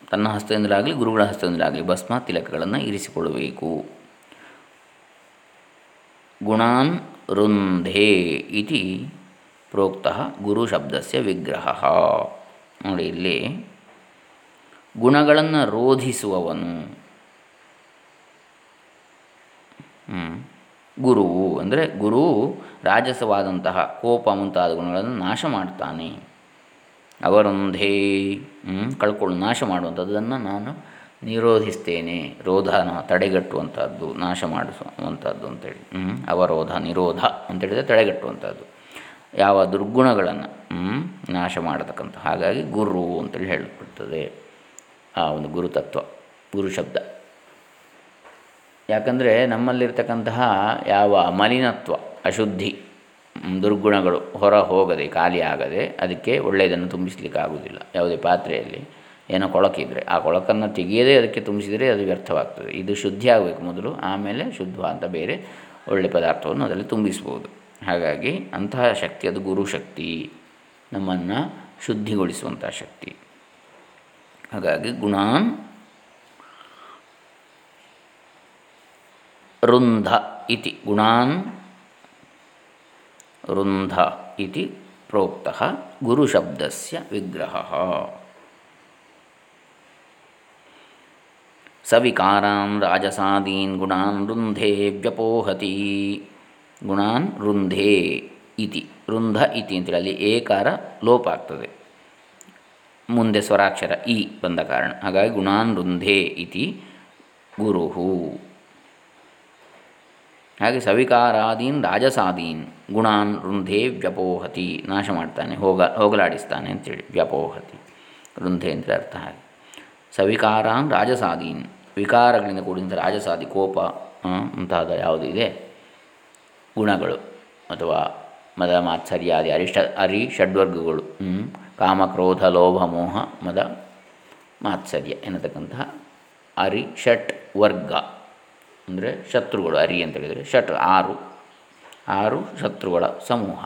ತನ್ನ ಹಸ್ತದಿಂದಲಾಗಲಿ, ಗುರುಗಳ ಹಸ್ತದಿಂದಲಾಗಲಿ ಭಸ್ಮ ತಿಲಕಗಳನ್ನು ಇರಿಸಿಕೊಳ್ಳಬೇಕು ಗುಣಾನ್ ರುಂಧೆ ಇತಿ ಪ್ರೋಕ್ತ ಗುರು ಶಬ್ದಸ್ಯ ವಿಗ್ರಹ. ನೋಡಿ ಇಲ್ಲಿ, ಗುಣಗಳನ್ನು ರೋಧಿಸುವವನು. ಗುರುವು ಅಂದರೆ ಗುರು ರಾಜಸವಾದಂತಹ ಕೋಪ ಮುಂತಾದ ಗುಣಗಳನ್ನು ನಾಶ ಮಾಡ್ತಾನೆ. ಅವರೊಂದೇ ಕಳ್ಕೊಳ್ಳು ನಾಶ ಮಾಡುವಂಥದ್ದನ್ನು ನಾನು ನಿರೋಧಿಸ್ತೇನೆ. ರೋಧನ ತಡೆಗಟ್ಟುವಂಥದ್ದು, ನಾಶ ಮಾಡಿಸುವಂಥದ್ದು ಅಂತೇಳಿ. ಅವರೋಧ, ನಿರೋಧ ಅಂತೇಳಿದರೆ ತಡೆಗಟ್ಟುವಂಥದ್ದು. ಯಾವ ದುರ್ಗುಣಗಳನ್ನು ನಾಶ ಮಾಡತಕ್ಕಂಥ ಹಾಗಾಗಿ ಗುರು ಅಂತೇಳಿ ಹೇಳಿಕೊಡ್ತದೆ ಆ ಒಂದು ಗುರುತತ್ವ, ಗುರು ಶಬ್ದ. ಯಾಕಂದರೆ ನಮ್ಮಲ್ಲಿರ್ತಕ್ಕಂತಹ ಯಾವ ಮಲಿನತ್ವ, ಅಶುದ್ಧಿ ದುರ್ಗುಣಗಳು ಹೊರ ಹೋಗದೆ, ಖಾಲಿ ಆಗದೆ ಅದಕ್ಕೆ ಒಳ್ಳೆಯದನ್ನು ತುಂಬಿಸಲಿಕ್ಕೆ ಆಗುವುದಿಲ್ಲ ಯಾವುದೇ ಪಾತ್ರೆಯಲ್ಲಿ ಏನೋ ಕೊಳಕಿದ್ರೆ, ಆ ಕೊಳಕನ್ನು ತೆಗೆಯದೇ ಅದಕ್ಕೆ ತುಂಬಿಸಿದರೆ ಅದು ವ್ಯರ್ಥವಾಗ್ತದೆ. ಇದು ಶುದ್ಧಿ ಆಗಬೇಕು ಮೊದಲು, ಆಮೇಲೆ ಶುದ್ಧ ಅಂತ ಬೇರೆ ಒಳ್ಳೆಯ ಪದಾರ್ಥವನ್ನು ಅದರಲ್ಲಿ ತುಂಬಿಸ್ಬೋದು. ಹಾಗಾಗಿ ಅಂತಹ ಶಕ್ತಿ, ಅದು ಗುರು ಶಕ್ತಿ, ನಮ್ಮನ್ನು ಶುದ್ಧಿಗೊಳಿಸುವಂಥ ಶಕ್ತಿ. ಹಾಗಾಗಿ ಗುಣಾನ್ ರುಂಧ ಇತಿ ಗುಣಾನ್ ರುಂಧ ಇತಿ ಪ್ರೋಕ್ತ ಗುರುಶಬ್ದಸ್ಯ ವಿಗ್ರಹ. ಸವಿಕಾರಾನ್ ರಾಜಸಾದೀನ್ ಗುಣಾನ್ ರುಂಧೇ ವ್ಯಪೋಹತಿ. ಗುಣಾನ್ ರುಂಧೇ ಇತಿ. ರುಂಧ ಇತಿ ಅಂತೇಳಿ ಅಲ್ಲಿ ಏಕಾರ ಲೋಪ ಆಗ್ತದೆ. ಮುಂದೆ ಸ್ವರಾಕ್ಷರ ಇ ಬಂದ ಕಾರಣ. ಹಾಗಾಗಿ ಗುಣಾನ್ ರುಂಧೇ ಇತಿ ಗುರುಹು. ಹಾಗೆ ಸವಿಕಾರಾದೀನ್, ರಾಜಸಾದೀನ್ ಗುಣಾನ್ ರುಂಧೇ ವ್ಯಪೋಹತಿ ನಾಶ ಮಾಡ್ತಾನೆ ಹೋಗ, ಹೋಗಲಾಡಿಸ್ತಾನೆ ಅಂತೇಳಿ, ವ್ಯಪೋಹತಿ. ರುಂಧೆ ಅಂದರೆ ಅರ್ಥ ಹಾಗೆ. ಸವಿಕಾರಾನ್, ರಾಜಸಾದೀನ್, ವಿಕಾರಗಳಿಂದ ಕೂಡಿದಂಥ ರಾಜಸಾದಿ ಕೋಪ ಮುಂತಾದ ಯಾವುದು ಇದೆ? ಗುಣಗಳು ಅಥವಾ ಮದ ಮಾತ್ಸರ್ಯಾದಿ ಅರಿಷ ಅರಿ, ಷಡ್ವರ್ಗಗಳು ಕಾಮ, ಕ್ರೋಧ, ಲೋಭ, ಮೋಹ, ಮದ, ಮಾತ್ಸರ್ಯ ಎನ್ನತಕ್ಕಂತಹ ಅರಿ, ಷಟ್, ವರ್ಗ. ಅಂದರೆ ಶತ್ರುಗಳು ಅರಿ ಅಂತ ಹೇಳಿದರೆ ಷಟ್ ಆರು ಆರು ಶತ್ರುಗಳ ಸಮೂಹ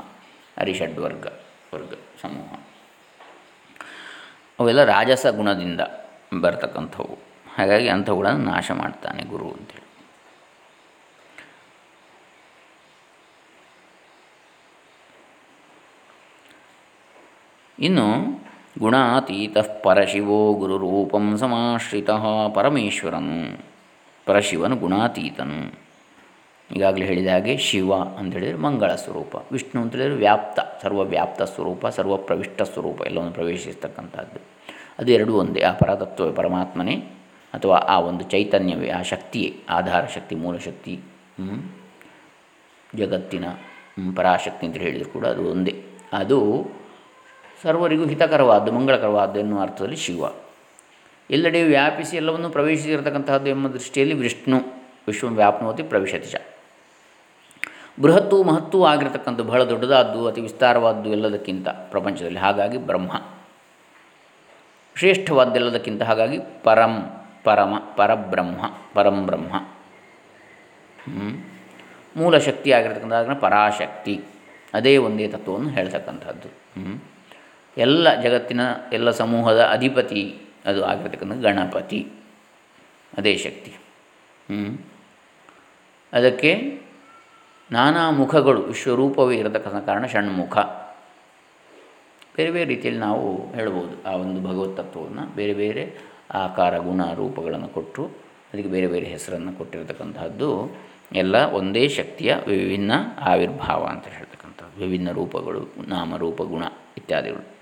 ಅರಿಷಡ್ವರ್ಗ ವರ್ಗ ಸಮೂಹ. ಅವೆಲ್ಲ ರಾಜಸ ಗುಣದಿಂದ ಬರ್ತಕ್ಕಂಥವು. ಹಾಗಾಗಿ ಅಂಥವುಗಳನ್ನು ನಾಶ ಮಾಡ್ತಾನೆ ಗುರು ಅಂತೇಳಿ ಇನ್ನು ಗುಣಾತೀತ ಪರಶಿವೋ ಗುರುರೂಪಂ ಸಮಾಶ್ರಿತ ಪರಮೇಶ್ವರನು ಪರಶಿವನು ಗುಣಾತೀತನು. ಈಗಾಗಲೇ ಹೇಳಿದ ಹಾಗೆ ಶಿವ ಅಂತೇಳಿದರೆ ಮಂಗಳ ಸ್ವರೂಪ, ವಿಷ್ಣು ಅಂತ ಹೇಳಿದರೆ ವ್ಯಾಪ್ತ, ಸರ್ವವ್ಯಾಪ್ತ ಸ್ವರೂಪ, ಸರ್ವಪ್ರವಿಷ್ಟ ಸ್ವರೂಪ, ಎಲ್ಲವನ್ನು ಪ್ರವೇಶಿಸ್ತಕ್ಕಂಥದ್ದು ಅದು ಎರಡೂ ಒಂದೇ, ಆ ಪರತತ್ವ ಪರಮಾತ್ಮನೇ ಅಥವಾ ಆ ಒಂದು ಚೈತನ್ಯವೇ, ಆ ಶಕ್ತಿಯೇ, ಆಧಾರ ಶಕ್ತಿ ಮೂಲಶಕ್ತಿ ಜಗತ್ತಿನ ಪರಾಶಕ್ತಿ ಅಂತ ಹೇಳಿದರೂ ಕೂಡ ಅದು ಒಂದೇ. ಅದು ಸರ್ವರಿಗೂ ಹಿತಕರವಾದ್ದು, ಮಂಗಳಕರವಾದ್ದು ಎನ್ನುವ ಅರ್ಥದಲ್ಲಿ ಶಿವ. ಎಲ್ಲೆಡೆ ವ್ಯಾಪಿಸಿ ಎಲ್ಲವನ್ನು ಪ್ರವೇಶಿಸಿರತಕ್ಕಂತಹದ್ದು ಎಂಬ ದೃಷ್ಟಿಯಲ್ಲಿ ವಿಷ್ಣು ವಿಶ್ವ ವ್ಯಾಪ್ನೋತಿ ಪ್ರವೇಶತಿ ಚ. ಬೃಹತ್ತು ಮಹತ್ತು ಆಗಿರತಕ್ಕಂಥ ಬಹಳ ದೊಡ್ಡದಾದ್ದು, ಅತಿ ವಿಸ್ತಾರವಾದ್ದು ಎಲ್ಲದಕ್ಕಿಂತ ಪ್ರಪಂಚದಲ್ಲಿ. ಹಾಗಾಗಿ ಬ್ರಹ್ಮ. ಶ್ರೇಷ್ಠವಾದ್ದೆಲ್ಲದಕ್ಕಿಂತ ಹಾಗಾಗಿ ಪರಂ, ಪರಮ, ಪರಬ್ರಹ್ಮ, ಪರಂ ಬ್ರಹ್ಮ. ಮೂಲ ಶಕ್ತಿ ಆಗಿರತಕ್ಕಂಥ ಪರಾಶಕ್ತಿ. ಅದೇ ಒಂದೇ ತತ್ವವನ್ನು ಹೇಳ್ತಕ್ಕಂಥದ್ದು. ಎಲ್ಲ ಜಗತ್ತಿನ ಎಲ್ಲ ಸಮೂಹದ ಅಧಿಪತಿ ಅದು ಆಗಿರ್ತಕ್ಕಂಥ ಗಣಪತಿ. ಅದೇ ಶಕ್ತಿ. ಅದಕ್ಕೆ ನಾನಾ ಮುಖಗಳು, ವಿಶ್ವರೂಪವೇ ಇರತಕ್ಕಂಥ ಕಾರಣ ಷಣ್ಮುಖ. ಬೇರೆ ಬೇರೆ ರೀತಿಯಲ್ಲಿ ನಾವು ಹೇಳ್ಬೋದು ಆ ಒಂದು ಭಗವತ್ ತತ್ವವನ್ನು. ಬೇರೆ ಬೇರೆ ಆಕಾರ, ಗುಣ, ರೂಪಗಳನ್ನು ಕೊಟ್ಟು, ಅದಕ್ಕೆ ಬೇರೆ ಬೇರೆ ಹೆಸರನ್ನು ಕೊಟ್ಟಿರತಕ್ಕಂತಹದ್ದು ಎಲ್ಲ ಒಂದೇ ಶಕ್ತಿಯ ವಿಭಿನ್ನ ಆವಿರ್ಭಾವ ಅಂತ ಹೇಳ್ತಕ್ಕಂಥದ್ದು. ವಿಭಿನ್ನ ರೂಪಗಳು, ನಾಮರೂಪ, ಗುಣ ಇತ್ಯಾದಿಗಳು.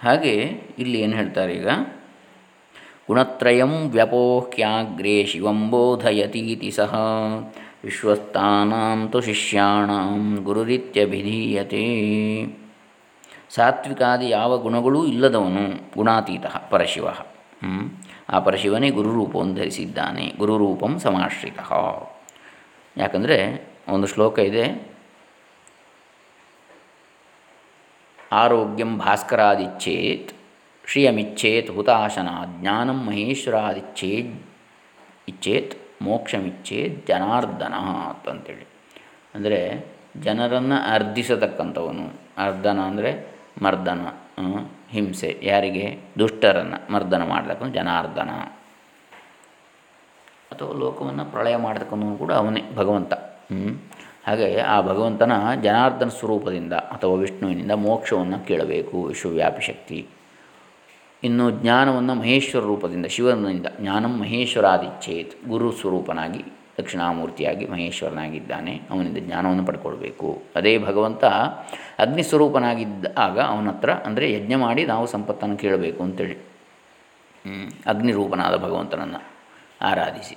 ಹಾಗೆ ಇಲ್ಲಿ ಏನು ಹೇಳ್ತಾರೆ ಈಗ? ಗುಣತ್ರಯಂ ವ್ಯಪೋಹ್ಯಾಗ್ರೇ ಶಿವಂ ಬೋಧಯತೀತಿ ಸಹ. ವಿಶ್ವಸ್ತಾನಾಂತು ಶಿಷ್ಯಾಣ ಗುರುರಿತ್ಯಭಿಧೀಯತೆ. ಸಾತ್ವಿಕಾದಿ ಯಾವ ಗುಣಗಳೂ ಇಲ್ಲದವನು ಗುಣಾತೀತ ಪರಶಿವ. ಆ ಪರಶಿವನೇ ಗುರುರೂಪವನ್ನು ಧರಿಸಿದ್ದಾನೆ. ಗುರುರೂಪಂ ಸಮಾಶ್ರಿತ. ಯಾಕಂದರೆ ಒಂದು ಶ್ಲೋಕ ಇದೆ ಆರೋಗ್ಯಂ ಭಾಸ್ಕರಾದಿಚ್ಛೇತ್, ಶ್ರಿಯಮಿಚ್ಛೇತ್ ಹುತಾಶನ ಜ್ಞಾನಂ ಮಹೇಶ್ವರಾದಿಚ್ಛೇದ್, ಇಚ್ಛೇತ್ ಮೋಕ್ಷಮಿಚ್ಛೇತ್ ಜನಾರ್ದನ ಅಂತಂತೇಳಿ ಅಂದರೆ ಜನರನ್ನು ಅರ್ಧಿಸತಕ್ಕಂಥವನು. ಅರ್ಧನ ಅಂದರೆ ಮರ್ದನ ಹಿಂಸೆ. ಯಾರಿಗೆ? ದುಷ್ಟರನ್ನು ಮರ್ದನ ಮಾಡತಕ್ಕಂಥ ಜನಾರ್ದನ. ಅಥವಾ ಲೋಕವನ್ನು ಪ್ರಳಯ ಮಾಡತಕ್ಕಂಥವನು ಕೂಡ ಅವನೇ, ಭಗವಂತ. ಹಾಗೆ ಆ ಭಗವಂತನ ಜನಾರ್ದನ ಸ್ವರೂಪದಿಂದ ಅಥವಾ ವಿಷ್ಣುವಿನಿಂದ ಮೋಕ್ಷವನ್ನು ಕೇಳಬೇಕು, ವಿಶ್ವವ್ಯಾಪಿ ಶಕ್ತಿ. ಇನ್ನು ಜ್ಞಾನವನ್ನು ಮಹೇಶ್ವರ ರೂಪದಿಂದ, ಶಿವನಿಂದ ಜ್ಞಾನಂ ಮಹೇಶ್ವರಾದಿಚ್ಛೇತ್, ಗುರು ಸ್ವರೂಪನಾಗಿ, ದಕ್ಷಿಣಾಮೂರ್ತಿಯಾಗಿ ಮಹೇಶ್ವರನಾಗಿದ್ದಾನೆ, ಅವನಿಂದ ಜ್ಞಾನವನ್ನು ಪಡ್ಕೊಳ್ಬೇಕು. ಅದೇ ಭಗವಂತ ಅಗ್ನಿ ಸ್ವರೂಪನಾಗಿದ್ದಾಗ ಅವನ ಹತ್ರ ಅಂದರೆ ಯಜ್ಞ ಮಾಡಿ ನಾವು ಸಂಪತ್ತನ್ನು ಕೇಳಬೇಕು ಅಂತೇಳಿ. ಅಗ್ನಿರೂಪನಾದ ಭಗವಂತನನ್ನು ಆರಾಧಿಸಿ.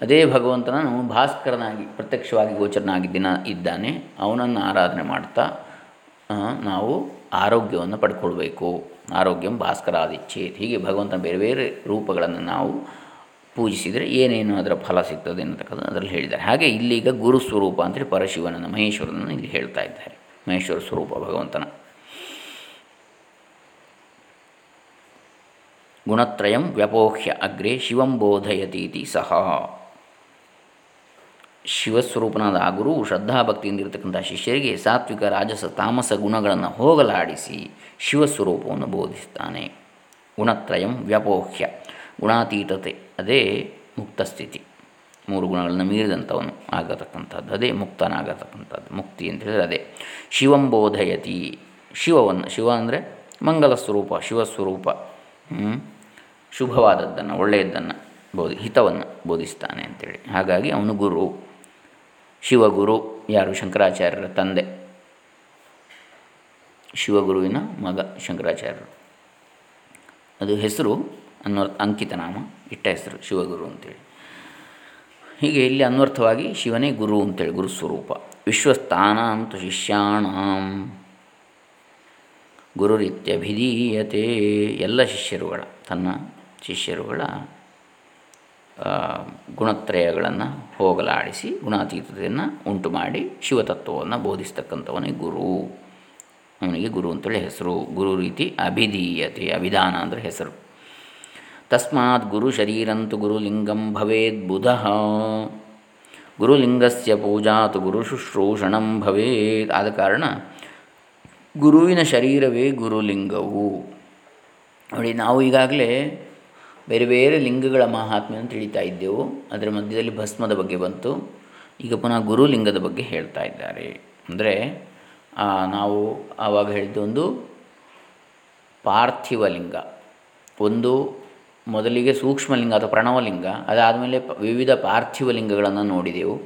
ಅದೇ ಭಗವಂತನನ್ನು ಭಾಸ್ಕರನಾಗಿ, ಪ್ರತ್ಯಕ್ಷವಾಗಿ ಗೋಚರನಾಗಿದ್ದಿನ, ಇದ್ದಾನೆ. ಅವನನ್ನು ಆರಾಧನೆ ಮಾಡ್ತಾ ನಾವು ಆರೋಗ್ಯವನ್ನು ಪಡ್ಕೊಳ್ಬೇಕು. ಆರೋಗ್ಯಂ ಭಾಸ್ಕರಾದಿಚ್ಛೇತ್ ಹೀಗೆ ಭಗವಂತನ ಬೇರೆ ಬೇರೆ ರೂಪಗಳನ್ನು ನಾವು ಪೂಜಿಸಿದರೆ ಏನೇನು ಅದರ ಫಲ ಸಿಗ್ತದೆ ಅನ್ನತಕ್ಕಂಥ ಅದರಲ್ಲಿ ಹೇಳಿದ್ದಾರೆ. ಹಾಗೆ ಇಲ್ಲಿಗ ಗುರು ಸ್ವರೂಪ ಅಂತೇಳಿ ಪರಶಿವನನ್ನು, ಮಹೇಶ್ವರನನ್ನು ಇಲ್ಲಿ ಹೇಳ್ತಾ ಇದ್ದಾರೆ. ಮಹೇಶ್ವರ ಸ್ವರೂಪ ಭಗವಂತನ. ಗುಣತ್ರಯಂ ವ್ಯಪೋಹ್ಯ ಅಗ್ರೆ ಶಿವಂ ಬೋಧಯತೀತಿ ಸಹ. ಶಿವಸ್ವರೂಪನಾದ ಆ ಗುರು ಶ್ರದ್ಧಾಭಕ್ತಿಯಿಂದಿರತಕ್ಕಂಥ ಶಿಷ್ಯರಿಗೆ ಸಾತ್ವಿಕ, ರಾಜಸ, ತಾಮಸ ಗುಣಗಳನ್ನು ಹೋಗಲಾಡಿಸಿ ಶಿವಸ್ವರೂಪವನ್ನು ಬೋಧಿಸ್ತಾನೆ. ಗುಣತ್ರಯಂ ವ್ಯಪೋಹ್ಯ. ಗುಣಾತೀತತೆ ಅದೇ ಮುಕ್ತ ಸ್ಥಿತಿ. ಮೂರು ಗುಣಗಳನ್ನು ಮೀರಿದಂಥವನು ಆಗತಕ್ಕಂಥದ್ದು ಅದೇ, ಮುಕ್ತನಾಗತಕ್ಕಂಥದ್ದು, ಮುಕ್ತಿ ಅಂತ ಹೇಳಿದರೆ ಅದೇ. ಶಿವಂ ಬೋಧಯತಿ. ಶಿವವನ್ನು, ಶಿವ ಅಂದರೆ ಮಂಗಲ ಸ್ವರೂಪ, ಶಿವಸ್ವರೂಪ. ಶುಭವಾದದ್ದನ್ನು, ಒಳ್ಳೆಯದ್ದನ್ನು ಬೋಧಿ, ಹಿತವನ್ನು ಬೋಧಿಸ್ತಾನೆ ಅಂತೇಳಿ. ಹಾಗಾಗಿ ಅವನು ಗುರು. ಶಿವಗುರು ಯಾರು? ಶಂಕರಾಚಾರ್ಯರ ತಂದೆ. ಶಿವಗುರುವಿನ ಮಗ ಶಂಕರಾಚಾರ್ಯರು. ಅದು ಹೆಸರು ಅನ್ವ ಅಂಕಿತ ನಾಮ, ಇಟ್ಟ ಹೆಸರು ಶಿವಗುರು ಅಂತೇಳಿ. ಹೀಗೆ ಇಲ್ಲಿ ಅನ್ವರ್ಥವಾಗಿ ಶಿವನೇ ಗುರು ಅಂತೇಳಿ ಗುರುಸ್ವರೂಪ ವಿಶ್ವಸ್ಥಾನ ಅಂತ ಶಿಷ್ಯಾಣಾಂ. ಗುರುರಿತ್ಯಭಿಧೀಯತೆ. ಎಲ್ಲ ಶಿಷ್ಯರುಗಳ, ತನ್ನ ಶಿಷ್ಯರುಗಳ ಗುಣತ್ರಯಗಳನ್ನು ಹೋಗಲಾಡಿಸಿ ಗುಣಾತೀತತೆಯನ್ನು ಉಂಟು ಮಾಡಿ ಶಿವತತ್ವವನ್ನು ಬೋಧಿಸ್ತಕ್ಕಂಥವನೇ ಗುರು. ಅವನಿಗೆ ಗುರು ಅಂತೇಳಿ ಹೆಸರು. ಗುರು ರೀತಿ ಅಭಿಧೀಯತೆ, ಅಭಿಧಾನ ಅಂದರೆ ಹೆಸರು. ತಸ್ಮಾತ್ ಗುರು ಶರೀರಂತು ಗುರುಲಿಂಗಂ ಭವೇದ್ ಬುಧ. ಗುರುಲಿಂಗಸ್ಯ ಪೂಜಾತು ಗುರು ಶುಶ್ರೂಷಣಂ ಭವೇತ್. ಆದ ಕಾರಣ ಗುರುವಿನ ಶರೀರವೇ ಗುರುಲಿಂಗವು ನೋಡಿ, ನಾವು ಈಗಾಗಲೇ ಬೇರೆ ಬೇರೆ ಲಿಂಗಗಳ ಮಹಾತ್ಮೆಯನ್ನು ತಿಳಿತಾ ಇದ್ದೆವು. ಅದರ ಮಧ್ಯದಲ್ಲಿ ಭಸ್ಮದ ಬಗ್ಗೆ ಬಂತು. ಈಗ ಪುನಃ ಗುರುಲಿಂಗದ ಬಗ್ಗೆ ಹೇಳ್ತಾ ಇದ್ದಾರೆ. ಅಂದರೆ ನಾವು ಆವಾಗ ಹೇಳಿದ್ದೊಂದು ಪಾರ್ಥಿವ ಲಿಂಗ ಒಂದು ಮೊದಲಿಗೆ ಸೂಕ್ಷ್ಮಲಿಂಗ ಅಥವಾ ಪ್ರಣವಲಿಂಗ. ಅದಾದಮೇಲೆ ವಿವಿಧ ಪಾರ್ಥಿವ ಲಿಂಗಗಳನ್ನು ನೋಡಿದೆವು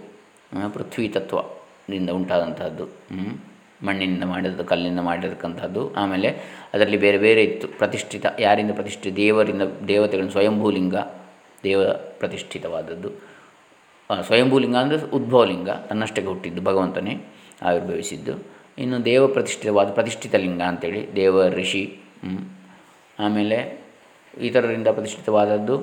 ಪೃಥ್ವಿ ತತ್ವದಿಂದ ಉಂಟಾದಂಥದ್ದು ಮಣ್ಣಿನಿಂದ ಮಾಡಿದ ಕಲ್ಲಿನಿಂದ ಮಾಡಿರತಕ್ಕಂಥದ್ದು ಆಮೇಲೆ ಅದರಲ್ಲಿ ಬೇರೆ ಬೇರೆ ಇತ್ತು. ಪ್ರತಿಷ್ಠಿತ, ಯಾರಿಂದ ಪ್ರತಿಷ್ಠಿತ ದೇವರಿಂದ, ದೇವತೆಗಳನ್ನು, ಸ್ವಯಂಭೂಲಿಂಗ, ದೇವ ಪ್ರತಿಷ್ಠಿತವಾದದ್ದು. ಸ್ವಯಂಭೂಲಿಂಗ ಅಂದರೆ ಉದ್ಭವಲಿಂಗ, ತನ್ನಷ್ಟಕ್ಕೆ ಹುಟ್ಟಿದ್ದು, ಭಗವಂತನೇ ಆವಿರ್ಭವಿಸಿದ್ದು. ಇನ್ನು ದೇವ ಪ್ರತಿಷ್ಠಿತವಾದ, ಪ್ರತಿಷ್ಠಿತ ಲಿಂಗ ಅಂತೇಳಿ, ದೇವ, ಋಷಿ ಆಮೇಲೆ ಇತರರಿಂದ ಪ್ರತಿಷ್ಠಿತವಾದದ್ದು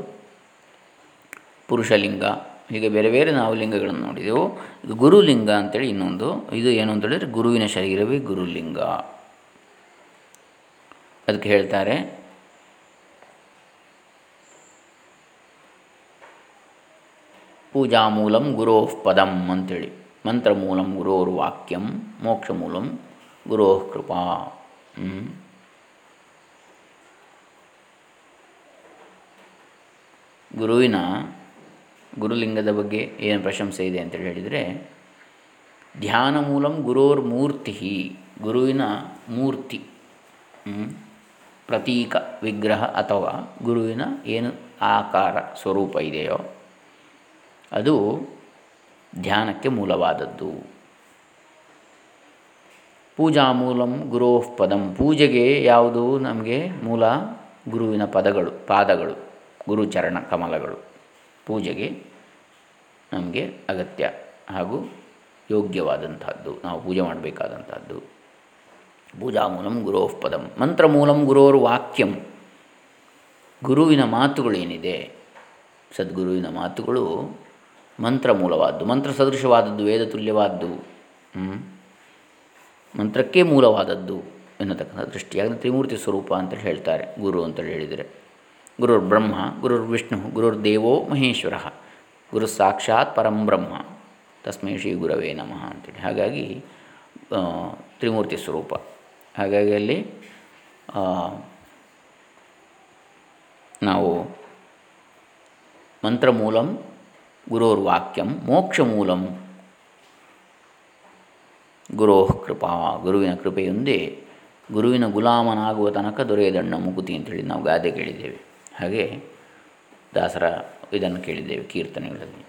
ಪುರುಷಲಿಂಗ ಹೀಗೆ ಬೇರೆ ಬೇರೆ ನಾವು ಲಿಂಗಗಳನ್ನು ನೋಡಿದೆವು. ಇದು ಗುರುಲಿಂಗ ಅಂತೇಳಿ ಇನ್ನೊಂದು. ಇದು ಏನು ಅಂತ ಹೇಳಿದರೆ ಗುರುವಿನ ಶರೀರವೇ ಗುರುಲಿಂಗ. ಅದಕ್ಕೆ ಹೇಳ್ತಾರೆ, ಪೂಜಾ ಮೂಲಂ ಗುರೋಃ ಪದಂ ಅಂತೇಳಿ. ಮಂತ್ರ ಮೂಲಂ ಗುರೋರ್ ವಾಕ್ಯಂ, ಮೋಕ್ಷ ಮೂಲಂ ಗುರೋಃ ಕೃಪಾ. ಗುರುವಿನ ಗುರುಲಿಂಗದ ಬಗ್ಗೆ ಏನು ಪ್ರಶಂಸೆ ಇದೆ ಅಂತೇಳಿ ಹೇಳಿದರೆ, ಧ್ಯಾನ ಮೂಲಂ ಗುರೋರ್ ಮೂರ್ತಿ ಗುರುವಿನ ಮೂರ್ತಿ ಪ್ರತೀಕ ವಿಗ್ರಹ ಅಥವಾ ಗುರುವಿನ ಏನು ಆಕಾರ ಸ್ವರೂಪ ಇದೆಯೋ, ಅದು ಧ್ಯಾನಕ್ಕೆ ಮೂಲವಾದದ್ದು. ಪೂಜಾ ಮೂಲಂ ಗುರೋಃ ಪದಂ, ಪೂಜೆಗೆ ಯಾವುದು ನಮಗೆ ಮೂಲ? ಗುರುವಿನ ಪದಗಳು, ಪಾದಗಳು, ಗುರುಚರಣ ಕಮಲಗಳು. ಪೂಜೆಗೆ ನಮಗೆ ಅಗತ್ಯ ಹಾಗೂ ಯೋಗ್ಯವಾದಂಥದ್ದು. ನಾವು ಪೂಜೆ ಮಾಡಬೇಕಾದಂಥದ್ದು. ಪೂಜಾ ಮೂಲಂ ಗುರೋಃ ಪದಂ. ಮಂತ್ರ ಮೂಲಂ ಗುರೋರ್ ವಾಕ್ಯಂ. ಗುರುವಿನ ಮಾತುಗಳೇನಿದೆ? ಸದ್ಗುರುವಿನ ಮಾತುಗಳು ಮಂತ್ರ ಮೂಲವಾದ್ದು ಮಂತ್ರ ಸದೃಶವಾದದ್ದು, ವೇದ ತುಲ್ಯವಾದ್ದು. ಮಂತ್ರಕ್ಕೆ ಮೂಲವಾದದ್ದು ಎನ್ನತಕ್ಕಂಥ ದೃಷ್ಟಿಯಾಗಿ ತ್ರಿಮೂರ್ತಿ ಸ್ವರೂಪ ಅಂತೇಳಿ ಹೇಳ್ತಾರೆ ಗುರು ಅಂತೇಳಿ ಹೇಳಿದರೆ. ಗುರುರ್ ಬ್ರಹ್ಮ, ಗುರುರ್ ವಿಷ್ಣು, ಗುರುರ್ ದೇವೋ ಮಹೇಶ್ವರ ಗುರು ಸಾಕ್ಷಾತ್ ಪರಂ ಬ್ರಹ್ಮ, ತಸ್ಮೈ ಶ್ರೀ ಗುರವೇ ನಮಃ ಅಂತೇಳಿ. ಹಾಗಾಗಿ ತ್ರಿಮೂರ್ತಿ ಸ್ವರೂಪ. ಹಾಗಾಗಿ ಅಲ್ಲಿ ನಾವು ಮಂತ್ರಮೂಲಂ ಮೋಕ್ಷ ಮೋಕ್ಷಮೂಲಂ, ಗುರೋ ಕೃಪಾ, ಗುರುವಿನ ಕೃಪೆಯೊಂದೇ ಗುರುವಿನ ಗುಲಾಮನಾಗುವ ತನಕ ದೊರೆಯದಣ್ಣ ಮುಗುತಿ ಅಂತೇಳಿ ನಾವು ಗಾದೆ ಕೇಳಿದ್ದೇವೆ. ಹಾಗೆ ದಾಸರ ಇದನ್ನು ಕೇಳಿದ್ದೇವೆ ಕೀರ್ತನೆಗಳಲ್ಲಿ.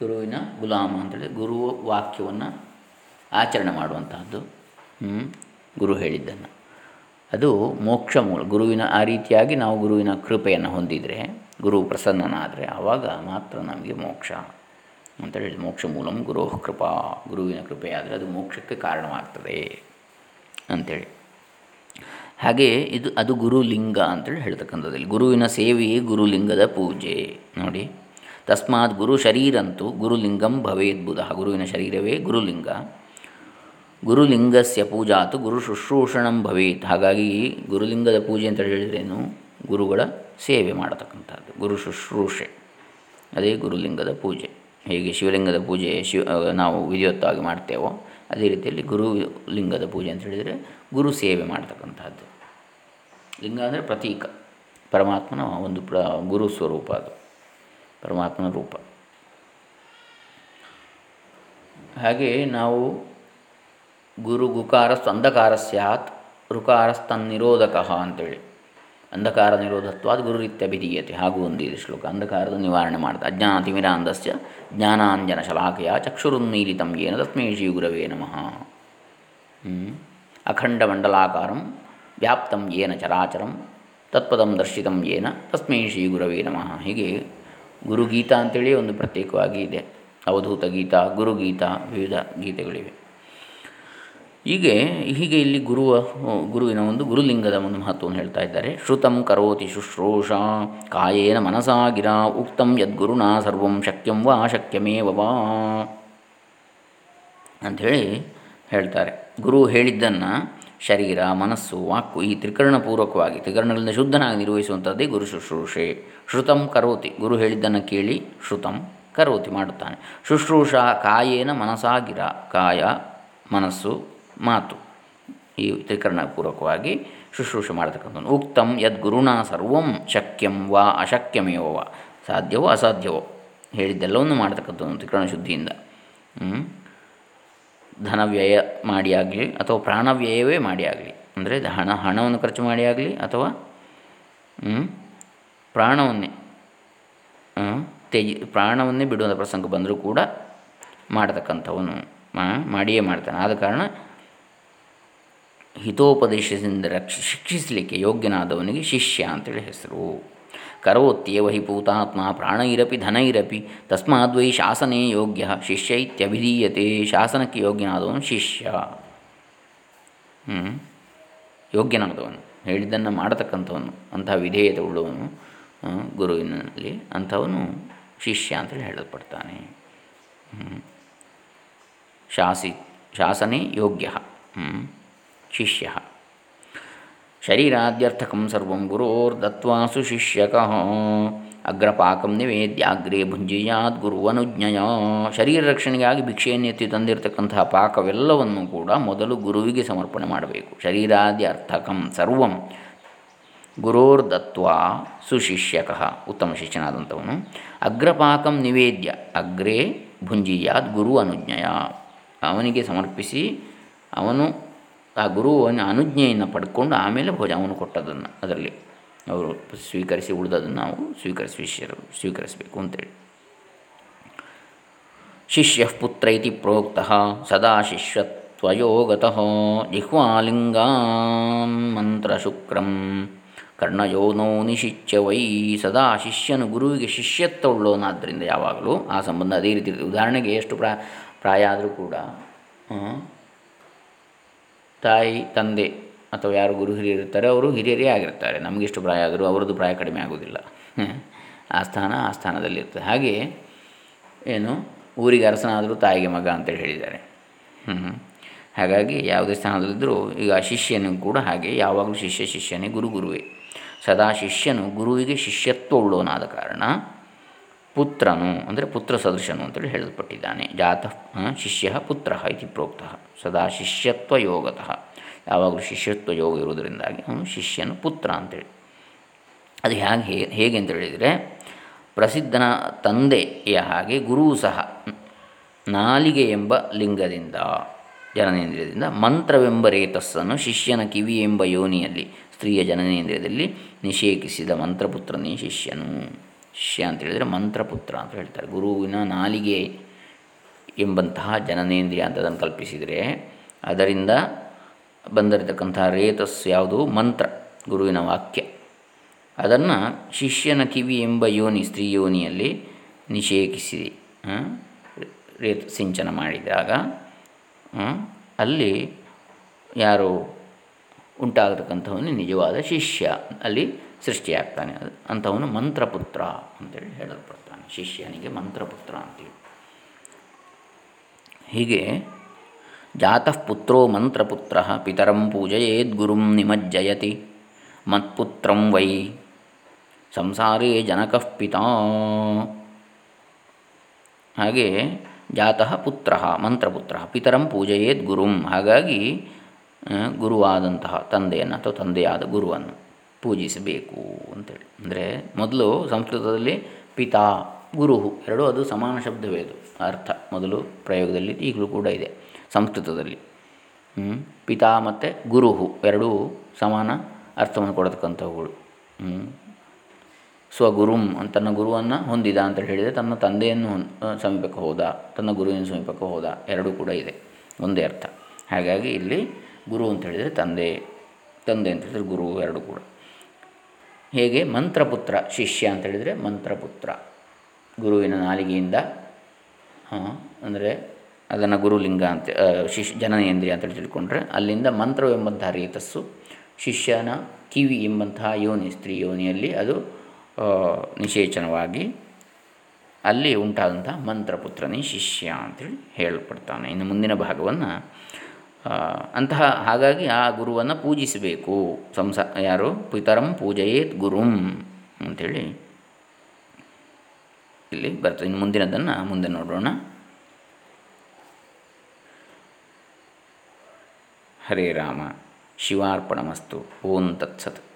ಗುರುವಿನ ಗುಲಾಮ ಅಂತೇಳಿ ಗುರು ವಾಕ್ಯವನ್ನು ಆಚರಣೆ ಮಾಡುವಂತಹದ್ದು ಗುರು ಹೇಳಿದ್ದನ್ನು. ಅದು ಮೋಕ್ಷ ಮೂಲ, ಗುರುವಿನ ಆ ರೀತಿಯಾಗಿ ನಾವು ಗುರುವಿನ ಕೃಪೆಯನ್ನು ಹೊಂದಿದರೆ, ಗುರು ಪ್ರಸನ್ನನಾದರೆ ಆವಾಗ ಮಾತ್ರ ನಮಗೆ ಮೋಕ್ಷ ಅಂತ ಹೇಳಿ, ಮೋಕ್ಷ ಮೂಲಂ ಗುರು ಕೃಪಾ, ಗುರುವಿನ ಕೃಪೆಯಾದರೆ ಅದು ಮೋಕ್ಷಕ್ಕೆ ಕಾರಣವಾಗ್ತದೆ ಅಂಥೇಳಿ ಹಾಗೆ ಇದು, ಅದು ಗುರುಲಿಂಗ ಅಂತೇಳಿ ಹೇಳ್ತಕ್ಕಂಥದ್ದಲ್ಲಿ ಗುರುವಿನ ಸೇವೆಯೇ ಗುರುಲಿಂಗದ ಪೂಜೆ. ನೋಡಿ, ತಸ್ಮಾತ್ ಗುರು ಶರೀರಂತೂ ಗುರುಲಿಂಗಂ ಭವೇದ್ ಬುಧ. ಗುರುವಿನ ಶರೀರವೇ ಗುರುಲಿಂಗ. ಗುರುಲಿಂಗಸ್ಯ ಪೂಜಾತು ಗುರು ಶುಶ್ರೂಷಣಂ ಭವೇತ್. ಹಾಗಾಗಿ ಗುರುಲಿಂಗದ ಪೂಜೆ ಅಂತ ಹೇಳಿದ್ರೇನು? ಗುರುಗಳ ಸೇವೆ ಮಾಡತಕ್ಕಂಥದ್ದು. ಗುರು ಶುಶ್ರೂಷೆ. ಅದೇ ಗುರುಲಿಂಗದ ಪೂಜೆ. ಹೇಗೆ ಶಿವಲಿಂಗದ ಪೂಜೆ, ಶಿವ ನಾವು ವಿಧಿವತ್ತಾಗಿ ಮಾಡ್ತೇವೋ, ಅದೇ ರೀತಿಯಲ್ಲಿ ಗುರುಲಿಂಗದ ಪೂಜೆ ಅಂತ ಹೇಳಿದರೆ ಗುರು ಸೇವೆ ಮಾಡ್ತಕ್ಕಂಥದ್ದು. ಲಿಂಗ ಅಂದರೆ ಪ್ರತೀಕ. ಪರಮಾತ್ಮನ ಒಂದು ಪ್ರ, ಗುರು ಸ್ವರೂಪ ಅದು. ಪರಮಾತ್ಮನ ರೂಪ. ಹಾಗೆ ನಾವು ಗುರು ಗುಕಾರಸ್ತು ಅಂಧಕಾರ ಸ್ಯಾತ್ ರುಕಾರಸ್ತನ್ನಿರೋಧಕ ಅಂತೇಳಿ. ಅಂಧಕಾರ ನಿರೋಧತ್ವಾದ ಗುರುರಿತ್ಯಭಿಧೀಯತೆ. ಹಾಗೂ ಒಂದು ಇದು ಶ್ಲೋಕ. ಅಂಧಕಾರದ ನಿವಾರಣೆ ಮಾಡ್ತಾ ಅಜ್ಞಾತಿಮಿರಾಂಧಸ್ಯ ಜ್ಞಾನಾಂಜನ ಶಲಾಖೆಯ ಚಕ್ಷುರುನ್ಮೀಲಿತಂ ಏನ ತಸ್ಮೈ ಶ್ರೀ ಗುರವೇ ನಮಃ. ಅಖಂಡಮಂಡಲಾಕಾರಂ ವ್ಯಾಪ್ತಂ ಏನ ಚರಾಚರಂ, ತತ್ಪದಂ ದರ್ಶಿತಂ ಏನ, ತಸ್ಮೈ ಶ್ರೀ ಗುರವೇ ನಮಃ. ಹೀಗೆ ಗುರುಗೀತ ಅಂತೇಳಿ ಒಂದು ಪ್ರತ್ಯೇಕವಾಗಿ ಇದೆ. ಅವಧೂತ ಗೀತ, ಗುರುಗೀತ, ವಿವಿಧ ಗೀತೆಗಳಿವೆ. ಹೀಗೆ ಹೀಗೆ ಇಲ್ಲಿ ಗುರುವ, ಗುರುವಿನ ಒಂದು ಗುರುಲಿಂಗದ ಒಂದು ಮಹತ್ವವನ್ನು ಹೇಳ್ತಾ ಇದ್ದಾರೆ. ಶ್ರುತಂ ಕರೋತಿ ಶುಶ್ರೂಷ, ಕಾಯೇನ ಮನಸಾ ಗಿರ, ಉಕ್ತಂ ಯದ್ಗುರುಣ ಸರ್ವಂ ಶಕ್ಯಂ ವಾ ಶಕ್ಯಮೇವ ವಾ ಅಂಥೇಳಿ ಹೇಳ್ತಾರೆ. ಗುರು ಹೇಳಿದ್ದನ್ನು ಶರೀರ, ಮನಸ್ಸು ವಾಕು ಈ ತ್ರಿಕರಣಪೂರ್ವಕವಾಗಿ, ತ್ರಿಕರಣಗಳಿಂದ ಶುದ್ಧನಾಗಿ ನಿರ್ವಹಿಸುವಂಥದ್ದೇ ಗುರು ಶುಶ್ರೂಷೆ. ಶ್ರುತಂ ಕರೋತಿ. ಗುರು ಹೇಳಿದ್ದನ್ನು ಕೇಳಿ ಶ್ರುತಂ ಕರೋತಿ ಮಾಡುತ್ತಾನೆ. ಶುಶ್ರೂಷ ಕಾಯೇನ ಮನಸ್ಸಾಗಿರ ಗಿರ ಕಾಯ, ಮನಸ್ಸು, ಮಾತು ಈ ತ್ರಿಕರಣಪೂರ್ವಕವಾಗಿ ಶುಶ್ರೂಷೆ ಮಾಡತಕ್ಕಂಥದ್ದು. ಉಕ್ತಂ ಯದ್ ಗುರುಣ ಸರ್ವಂ ಶಕ್ಯಂ ವಾ ಅಶಕ್ಯಮೇವ ವಾ. ಸಾಧ್ಯವೋ ಅಸಾಧ್ಯವೋ ಹೇಳಿದ್ದೆಲ್ಲವನ್ನು ಮಾಡತಕ್ಕಂಥದ್ದು ತ್ರಿಕರಣ ಶುದ್ಧಿಯಿಂದ. ಧನ ವ್ಯಯ ಮಾಡಿ ಆಗಲಿ ಅಥವಾ ಪ್ರಾಣವ್ಯಯವೇ ಮಾಡಿ ಆಗಲಿ. ಅಂದರೆ ಹಣ, ಹಣವನ್ನು ಖರ್ಚು ಮಾಡಿ ಆಗಲಿ ಅಥವಾ ಪ್ರಾಣವನ್ನೇ ತ್ಯಜಿ, ಪ್ರಾಣವನ್ನೇ ಬಿಡುವಂಥ ಪ್ರಸಂಗ ಬಂದರೂ ಕೂಡ ಮಾಡತಕ್ಕಂಥವನು ಮಾಡಿಯೇ ಮಾಡ್ತಾನೆ. ಆದ ಕಾರಣ ಹಿತೋಪದೇಶದಿಂದ ರಕ್ಷ, ಶಿಕ್ಷಿಸಲಿಕ್ಕೆ ಯೋಗ್ಯನಾದವನಿಗೆ ಶಿಷ್ಯ ಅಂತೇಳಿ ಹೆಸರು. ಕರೋತ್ಯೇವ ಹಿ ಪ್ರಾಣೈರಪಿ ಧನೈರಪಿ ತಸ್ಮಾದ್ವೈ ಶಾಸನೆ ಯೋಗ್ಯ ಶಿಷ್ಯ ಇತ್ಯಭಿಧೀಯತೆ ಶಾಸನಕ್ಕೆ ಯೋಗ್ಯನಾದವನು ಶಿಷ್ಯ ಯೋಗ್ಯನಾದವನು ಹೇಳಿದ್ದನ್ನು ಮಾಡತಕ್ಕಂಥವನು ಅಂತಹ ವಿಧೇಯತೆ ಉಳ್ಳವನು ಗುರುವಿನಲ್ಲಿ ಅಂಥವನು ಶಿಷ್ಯ ಅಂತೇಳಿ ಹೇಳಲ್ಪಡ್ತಾನೆ. ಶಾಸಿ, ಶಾಸನೆ ಯೋಗ್ಯ. ಶಿಷ್ಯ. ಶರೀರಾದ್ಯರ್ಥಕಂ ಸರ್ವಂ ಗುರೋರ್ದತ್ವಾಸು ಶಿಷ್ಯಕ ಅಗ್ರಪಾಕಂ ನಿವೇದ್ಯಾಗ್ರೇ ಭುಂಜಿಯಾದ್ ಗುರುವನುಜ್ಞಯ ಶರೀರ ರಕ್ಷಣೆಗಾಗಿ ಭಿಕ್ಷೆಯನ್ನು ಎತ್ತಿ ತಂದಿರತಕ್ಕಂತಹ ಪಾಕವೆಲ್ಲವನ್ನು ಕೂಡ ಮೊದಲು ಗುರುವಿಗೆ ಸಮರ್ಪಣೆ ಮಾಡಬೇಕು. ಶರೀರಾದ್ಯರ್ಥಕಂ ಸರ್ವಂ ಗುರೋರ್ದತ್ವ ಸುಶಿಷ್ಯಕ ಉತ್ತಮ ಶಿಷ್ಯನಾದಂಥವನು. ಅಗ್ರಪಾಕಂ ನಿವೇದ್ಯ, ಅಗ್ರೇ ಭುಂಜಿಯಾದ್ ಗುರು ಅನುಜ್ಞಯ ಅವನಿಗೆ ಸಮರ್ಪಿಸಿ ಅವನು ಆ ಗುರುವಿನ ಅನುಜ್ಞೆಯನ್ನು ಪಡ್ಕೊಂಡು ಆಮೇಲೆ ಭೋಜ ಅವನು ಕೊಟ್ಟದನ್ನು ಅದರಲ್ಲಿ. ಅವರು ಸ್ವೀಕರಿಸಿ ಉಳಿದದನ್ನು ನಾವು ಸ್ವೀಕರಿಸಿ, ಶಿಷ್ಯರು ಸ್ವೀಕರಿಸಬೇಕು ಅಂತೇಳಿ. ಶಿಷ್ಯ ಪುತ್ರ ಇತಿ ಪ್ರೋಕ್ತ ಸದಾ ಶಿಷ್ಯತ್ವಯೋಗತಃ ಜಿಹ್ವಾಲಿಂಗಾನ್ ಮಂತ್ರಶುಕ್ರಂ ಕರ್ಣಯೋನೋ ನಿಶಿಚ್ಯ ವೈ ಸದಾ ಶಿಷ್ಯನು ಗುರುವಿಗೆ ಶಿಷ್ಯತ್ವಳ್ಳೋನಾದ್ದರಿಂದ ಯಾವಾಗಲೂ ಆ ಸಂಬಂಧ ಅದೇ ರೀತಿ ಉದಾಹರಣೆಗೆ ಎಷ್ಟು ಪ್ರಾ, ಪ್ರಾಯ ಆದರೂ ಕೂಡ ತಾಯಿ, ತಂದೆ ಅಥವಾ ಯಾರು ಗುರು ಹಿರಿಯರು ಇರ್ತಾರೆ, ಅವರು ಹಿರಿಯರೇ ಆಗಿರ್ತಾರೆ. ನಮಗೆಷ್ಟು ಪ್ರಾಯ ಆದರೂ ಅವರದ್ದು ಪ್ರಾಯ ಕಡಿಮೆ ಆಗೋದಿಲ್ಲ. ಆ ಸ್ಥಾನ ಆ ಸ್ಥಾನದಲ್ಲಿರ್ತದೆ ಹಾಗೆ ಏನು ಊರಿಗೆ ಅರಸನಾದರೂ ತಾಯಿಗೆ ಮಗ ಅಂತೇಳಿ ಹೇಳಿದ್ದಾರೆ. ಹಾಗಾಗಿ ಯಾವುದೇ ಸ್ಥಾನದಲ್ಲಿದ್ದರೂ ಈಗ ಶಿಷ್ಯನೂ ಕೂಡ ಹಾಗೆ, ಯಾವಾಗಲೂ ಶಿಷ್ಯ ಶಿಷ್ಯನೇ ಗುರು ಗುರುವೇ. ಸದಾ ಶಿಷ್ಯನು ಗುರುವಿಗೆ ಶಿಷ್ಯತ್ವ ಉಳ್ಳೋನಾದ ಕಾರಣ ಪುತ್ರನು, ಅಂದರೆ ಪುತ್ರ ಸದೃಶನು ಅಂತೇಳಿ ಹೇಳಲ್ಪಟ್ಟಿದ್ದಾನೆ. ಜಾತ ಶಿಷ್ಯ ಪುತ್ರ ಇತಿ ಪ್ರೋಕ್ತ. ಸದಾ ಶಿಷ್ಯತ್ವ ಯೋಗತಃ. ಯಾವಾಗಲೂ ಶಿಷ್ಯತ್ವ ಯೋಗ ಇರುವುದರಿಂದಾಗಿ ಅವನು ಶಿಷ್ಯನು ಪುತ್ರ ಅಂತೇಳಿ. ಅದು ಹೇಗೆ ಹೇಗೆ ಅಂತ ಹೇಳಿದರೆ, ಪ್ರಸಿದ್ಧನ ತಂದೆಯ ಹಾಗೆ ಗುರುವು ಸಹ ನಾಲಿಗೆ ಎಂಬ ಲಿಂಗದಿಂದ, ಜನನೇಂದ್ರಿಯದಿಂದ ಮಂತ್ರವೆಂಬ ರೇತಸ್ಸನ್ನು ಶಿಷ್ಯನ ಕಿವಿ ಎಂಬ ಯೋನಿಯಲ್ಲಿ, ಸ್ತ್ರೀಯ ಜನನೇಂದ್ರಿಯದಲ್ಲಿ ನಿಷೇಕಿಸಿದ ಮಂತ್ರಪುತ್ರನೇ ಶಿಷ್ಯನು. ಶಿಷ್ಯ ಅಂತ ಹೇಳಿದರೆ ಮಂತ್ರಪುತ್ರ ಅಂತ ಹೇಳ್ತಾರೆ. ಗುರುವಿನ ನಾಲಿಗೆ ಎಂಬಂತಹ ಜನನೇಂದ್ರಿಯ ಅಂತ ಅದನ್ನು ಕಲ್ಪಿಸಿದರೆ ಅದರಿಂದ ಬಂದಿರತಕ್ಕಂತಹ ರೇತಸ್ ಯಾವುದು? ಮಂತ್ರ, ಗುರುವಿನ ವಾಕ್ಯ. ಅದನ್ನು ಶಿಷ್ಯನ ಕಿವಿ ಎಂಬ ಯೋನಿ, ಸ್ತ್ರೀ ಯೋನಿಯಲ್ಲಿ ನಿಷೇಕಿಸಿ ರೇತ ಸಿಂಚನ ಮಾಡಿದಾಗ ಅಲ್ಲಿ ಯಾರು ಉಂಟಾಗತಕ್ಕಂಥವನು ನಿಜವಾದ ಶಿಷ್ಯ. ಅಲ್ಲಿ ಸೃಷ್ಟಿಯಾಗ್ತಾನೆ ಅದು. ಅಂಥವನು ಮಂತ್ರಪುತ್ರ ಅಂತೇಳಿ ಹೇಳಲ್ಪಡ್ತಾನೆ. ಶಿಷ್ಯನಿಗೆ ಮಂತ್ರಪುತ್ರ ಅಂತೇಳಿ ಹೀಗೆ ಜಾತಃ ಪುತ್ರೋ ಮಂತ್ರಪುತ್ರ ಪಿತರಂ ಪೂಜೆಯೇದ್ ಗುರುಂ ನಿಮಜ್ಜಯತಿ. ಮತ್ಪುತ್ರಂ ವೈ ಸಂಸಾರೇ ಜನಕಃ ಪಿತಾ. ಹಾಗೆ ಜಾತಃ ಪುತ್ರ ಮಂತ್ರಪುತ್ರ ಪಿತರಂ ಪೂಜೆಯೇದ್ ಗುರುಂ. ಹಾಗಾಗಿ ಗುರುವಾದಂತಹ ತಂದೆಯನ್ನು ಅಥವಾ ತಂದೆಯಾದ ಗುರುವನ್ನು ಪೂಜಿಸಬೇಕು ಅಂತೇಳಿ. ಅಂದರೆ ಮೊದಲು ಸಂಸ್ಕೃತದಲ್ಲಿ ಪಿತಾ, ಗುರು ಎರಡು ಅದು ಸಮಾನ ಶಬ್ದವೇ ಅದು. ಅರ್ಥ, ಮೊದಲು ಪ್ರಯೋಗದಲ್ಲಿ ಈಗಲೂ ಕೂಡ ಇದೆ ಸಂಸ್ಕೃತದಲ್ಲಿ. ಪಿತಾ ಮತ್ತು ಗುರುಹು ಎರಡೂ ಸಮಾನ ಅರ್ಥವನ್ನು ಕೊಡತಕ್ಕಂಥವುಗಳು. ಸ್ವಗುರುಂ ತನ್ನ ಗುರುವನ್ನು ಹೊಂದಿದ ಅಂತ ಹೇಳಿದರೆ ತನ್ನ ತಂದೆಯನ್ನು ಸಮೀಪಕ್ಕೆ ಹೋದ, ತನ್ನ ಗುರುವಿನ ಸಮೀಪಕ್ಕೆ ಹೋದ ಎರಡೂ ಕೂಡ ಇದೆ, ಒಂದೇ ಅರ್ಥ. ಹಾಗಾಗಿ ಇಲ್ಲಿ ಗುರು ಅಂತ ಹೇಳಿದರೆ ತಂದೆ ತಂದೆ ಅಂತ ಹೇಳಿದರೆ ಗುರು ಎರಡು ಕೂಡ. ಹೇಗೆ? ಮಂತ್ರಪುತ್ರ, ಶಿಷ್ಯ ಅಂತ ಹೇಳಿದರೆ ಮಂತ್ರಪುತ್ರ. ಗುರುವಿನ ನಾಲಿಗೆಯಿಂದ ಅಂದರೆ ಅದನ್ನು ಗುರುಲಿಂಗ ಅಂತ ಶಿಶ್, ಜನನೇಂದ್ರಿಯ ಅಂತೇಳಿ ತಿಳ್ಕೊಂಡ್ರೆ ಅಲ್ಲಿಂದ ಮಂತ್ರವೆಂಬಂತಹ ರೇತಸ್ಸು, ಶಿಷ್ಯನ ಕಿವಿ ಎಂಬಂತಹ ಯೋನಿ, ಸ್ತ್ರೀ ಯೋನಿಯಲ್ಲಿ ಅದು ನಿಷೇಚನವಾಗಿ ಅಲ್ಲಿ ಉಂಟಾದಂಥ ಮಂತ್ರಪುತ್ರನೇ ಶಿಷ್ಯ ಅಂತೇಳಿ ಹೇಳಲ್ಪಡ್ತಾನೆ. ಇನ್ನು ಮುಂದಿನ ಭಾಗವನ್ನು ಅಂತಹ ಹಾಗಾಗಿ ಆ ಗುರುವನ್ನು ಪೂಜಿಸಬೇಕು. ಸಂಸ, ಯಾರು? ಪಿತರಂ ಪೂಜಯೇತ್ ಗುರುಂ ಅಂಥೇಳಿ ಇಲ್ಲಿ ಬರ್ತದೆ. ಇನ್ನು ಮುಂದಿನದನ್ನು ಮುಂದೆ ನೋಡೋಣ. ಹರೇ ರಾಮ. ಶಿವಾರ್ಪಣಮಸ್ತು. ಓಂ ತತ್ಸತ್.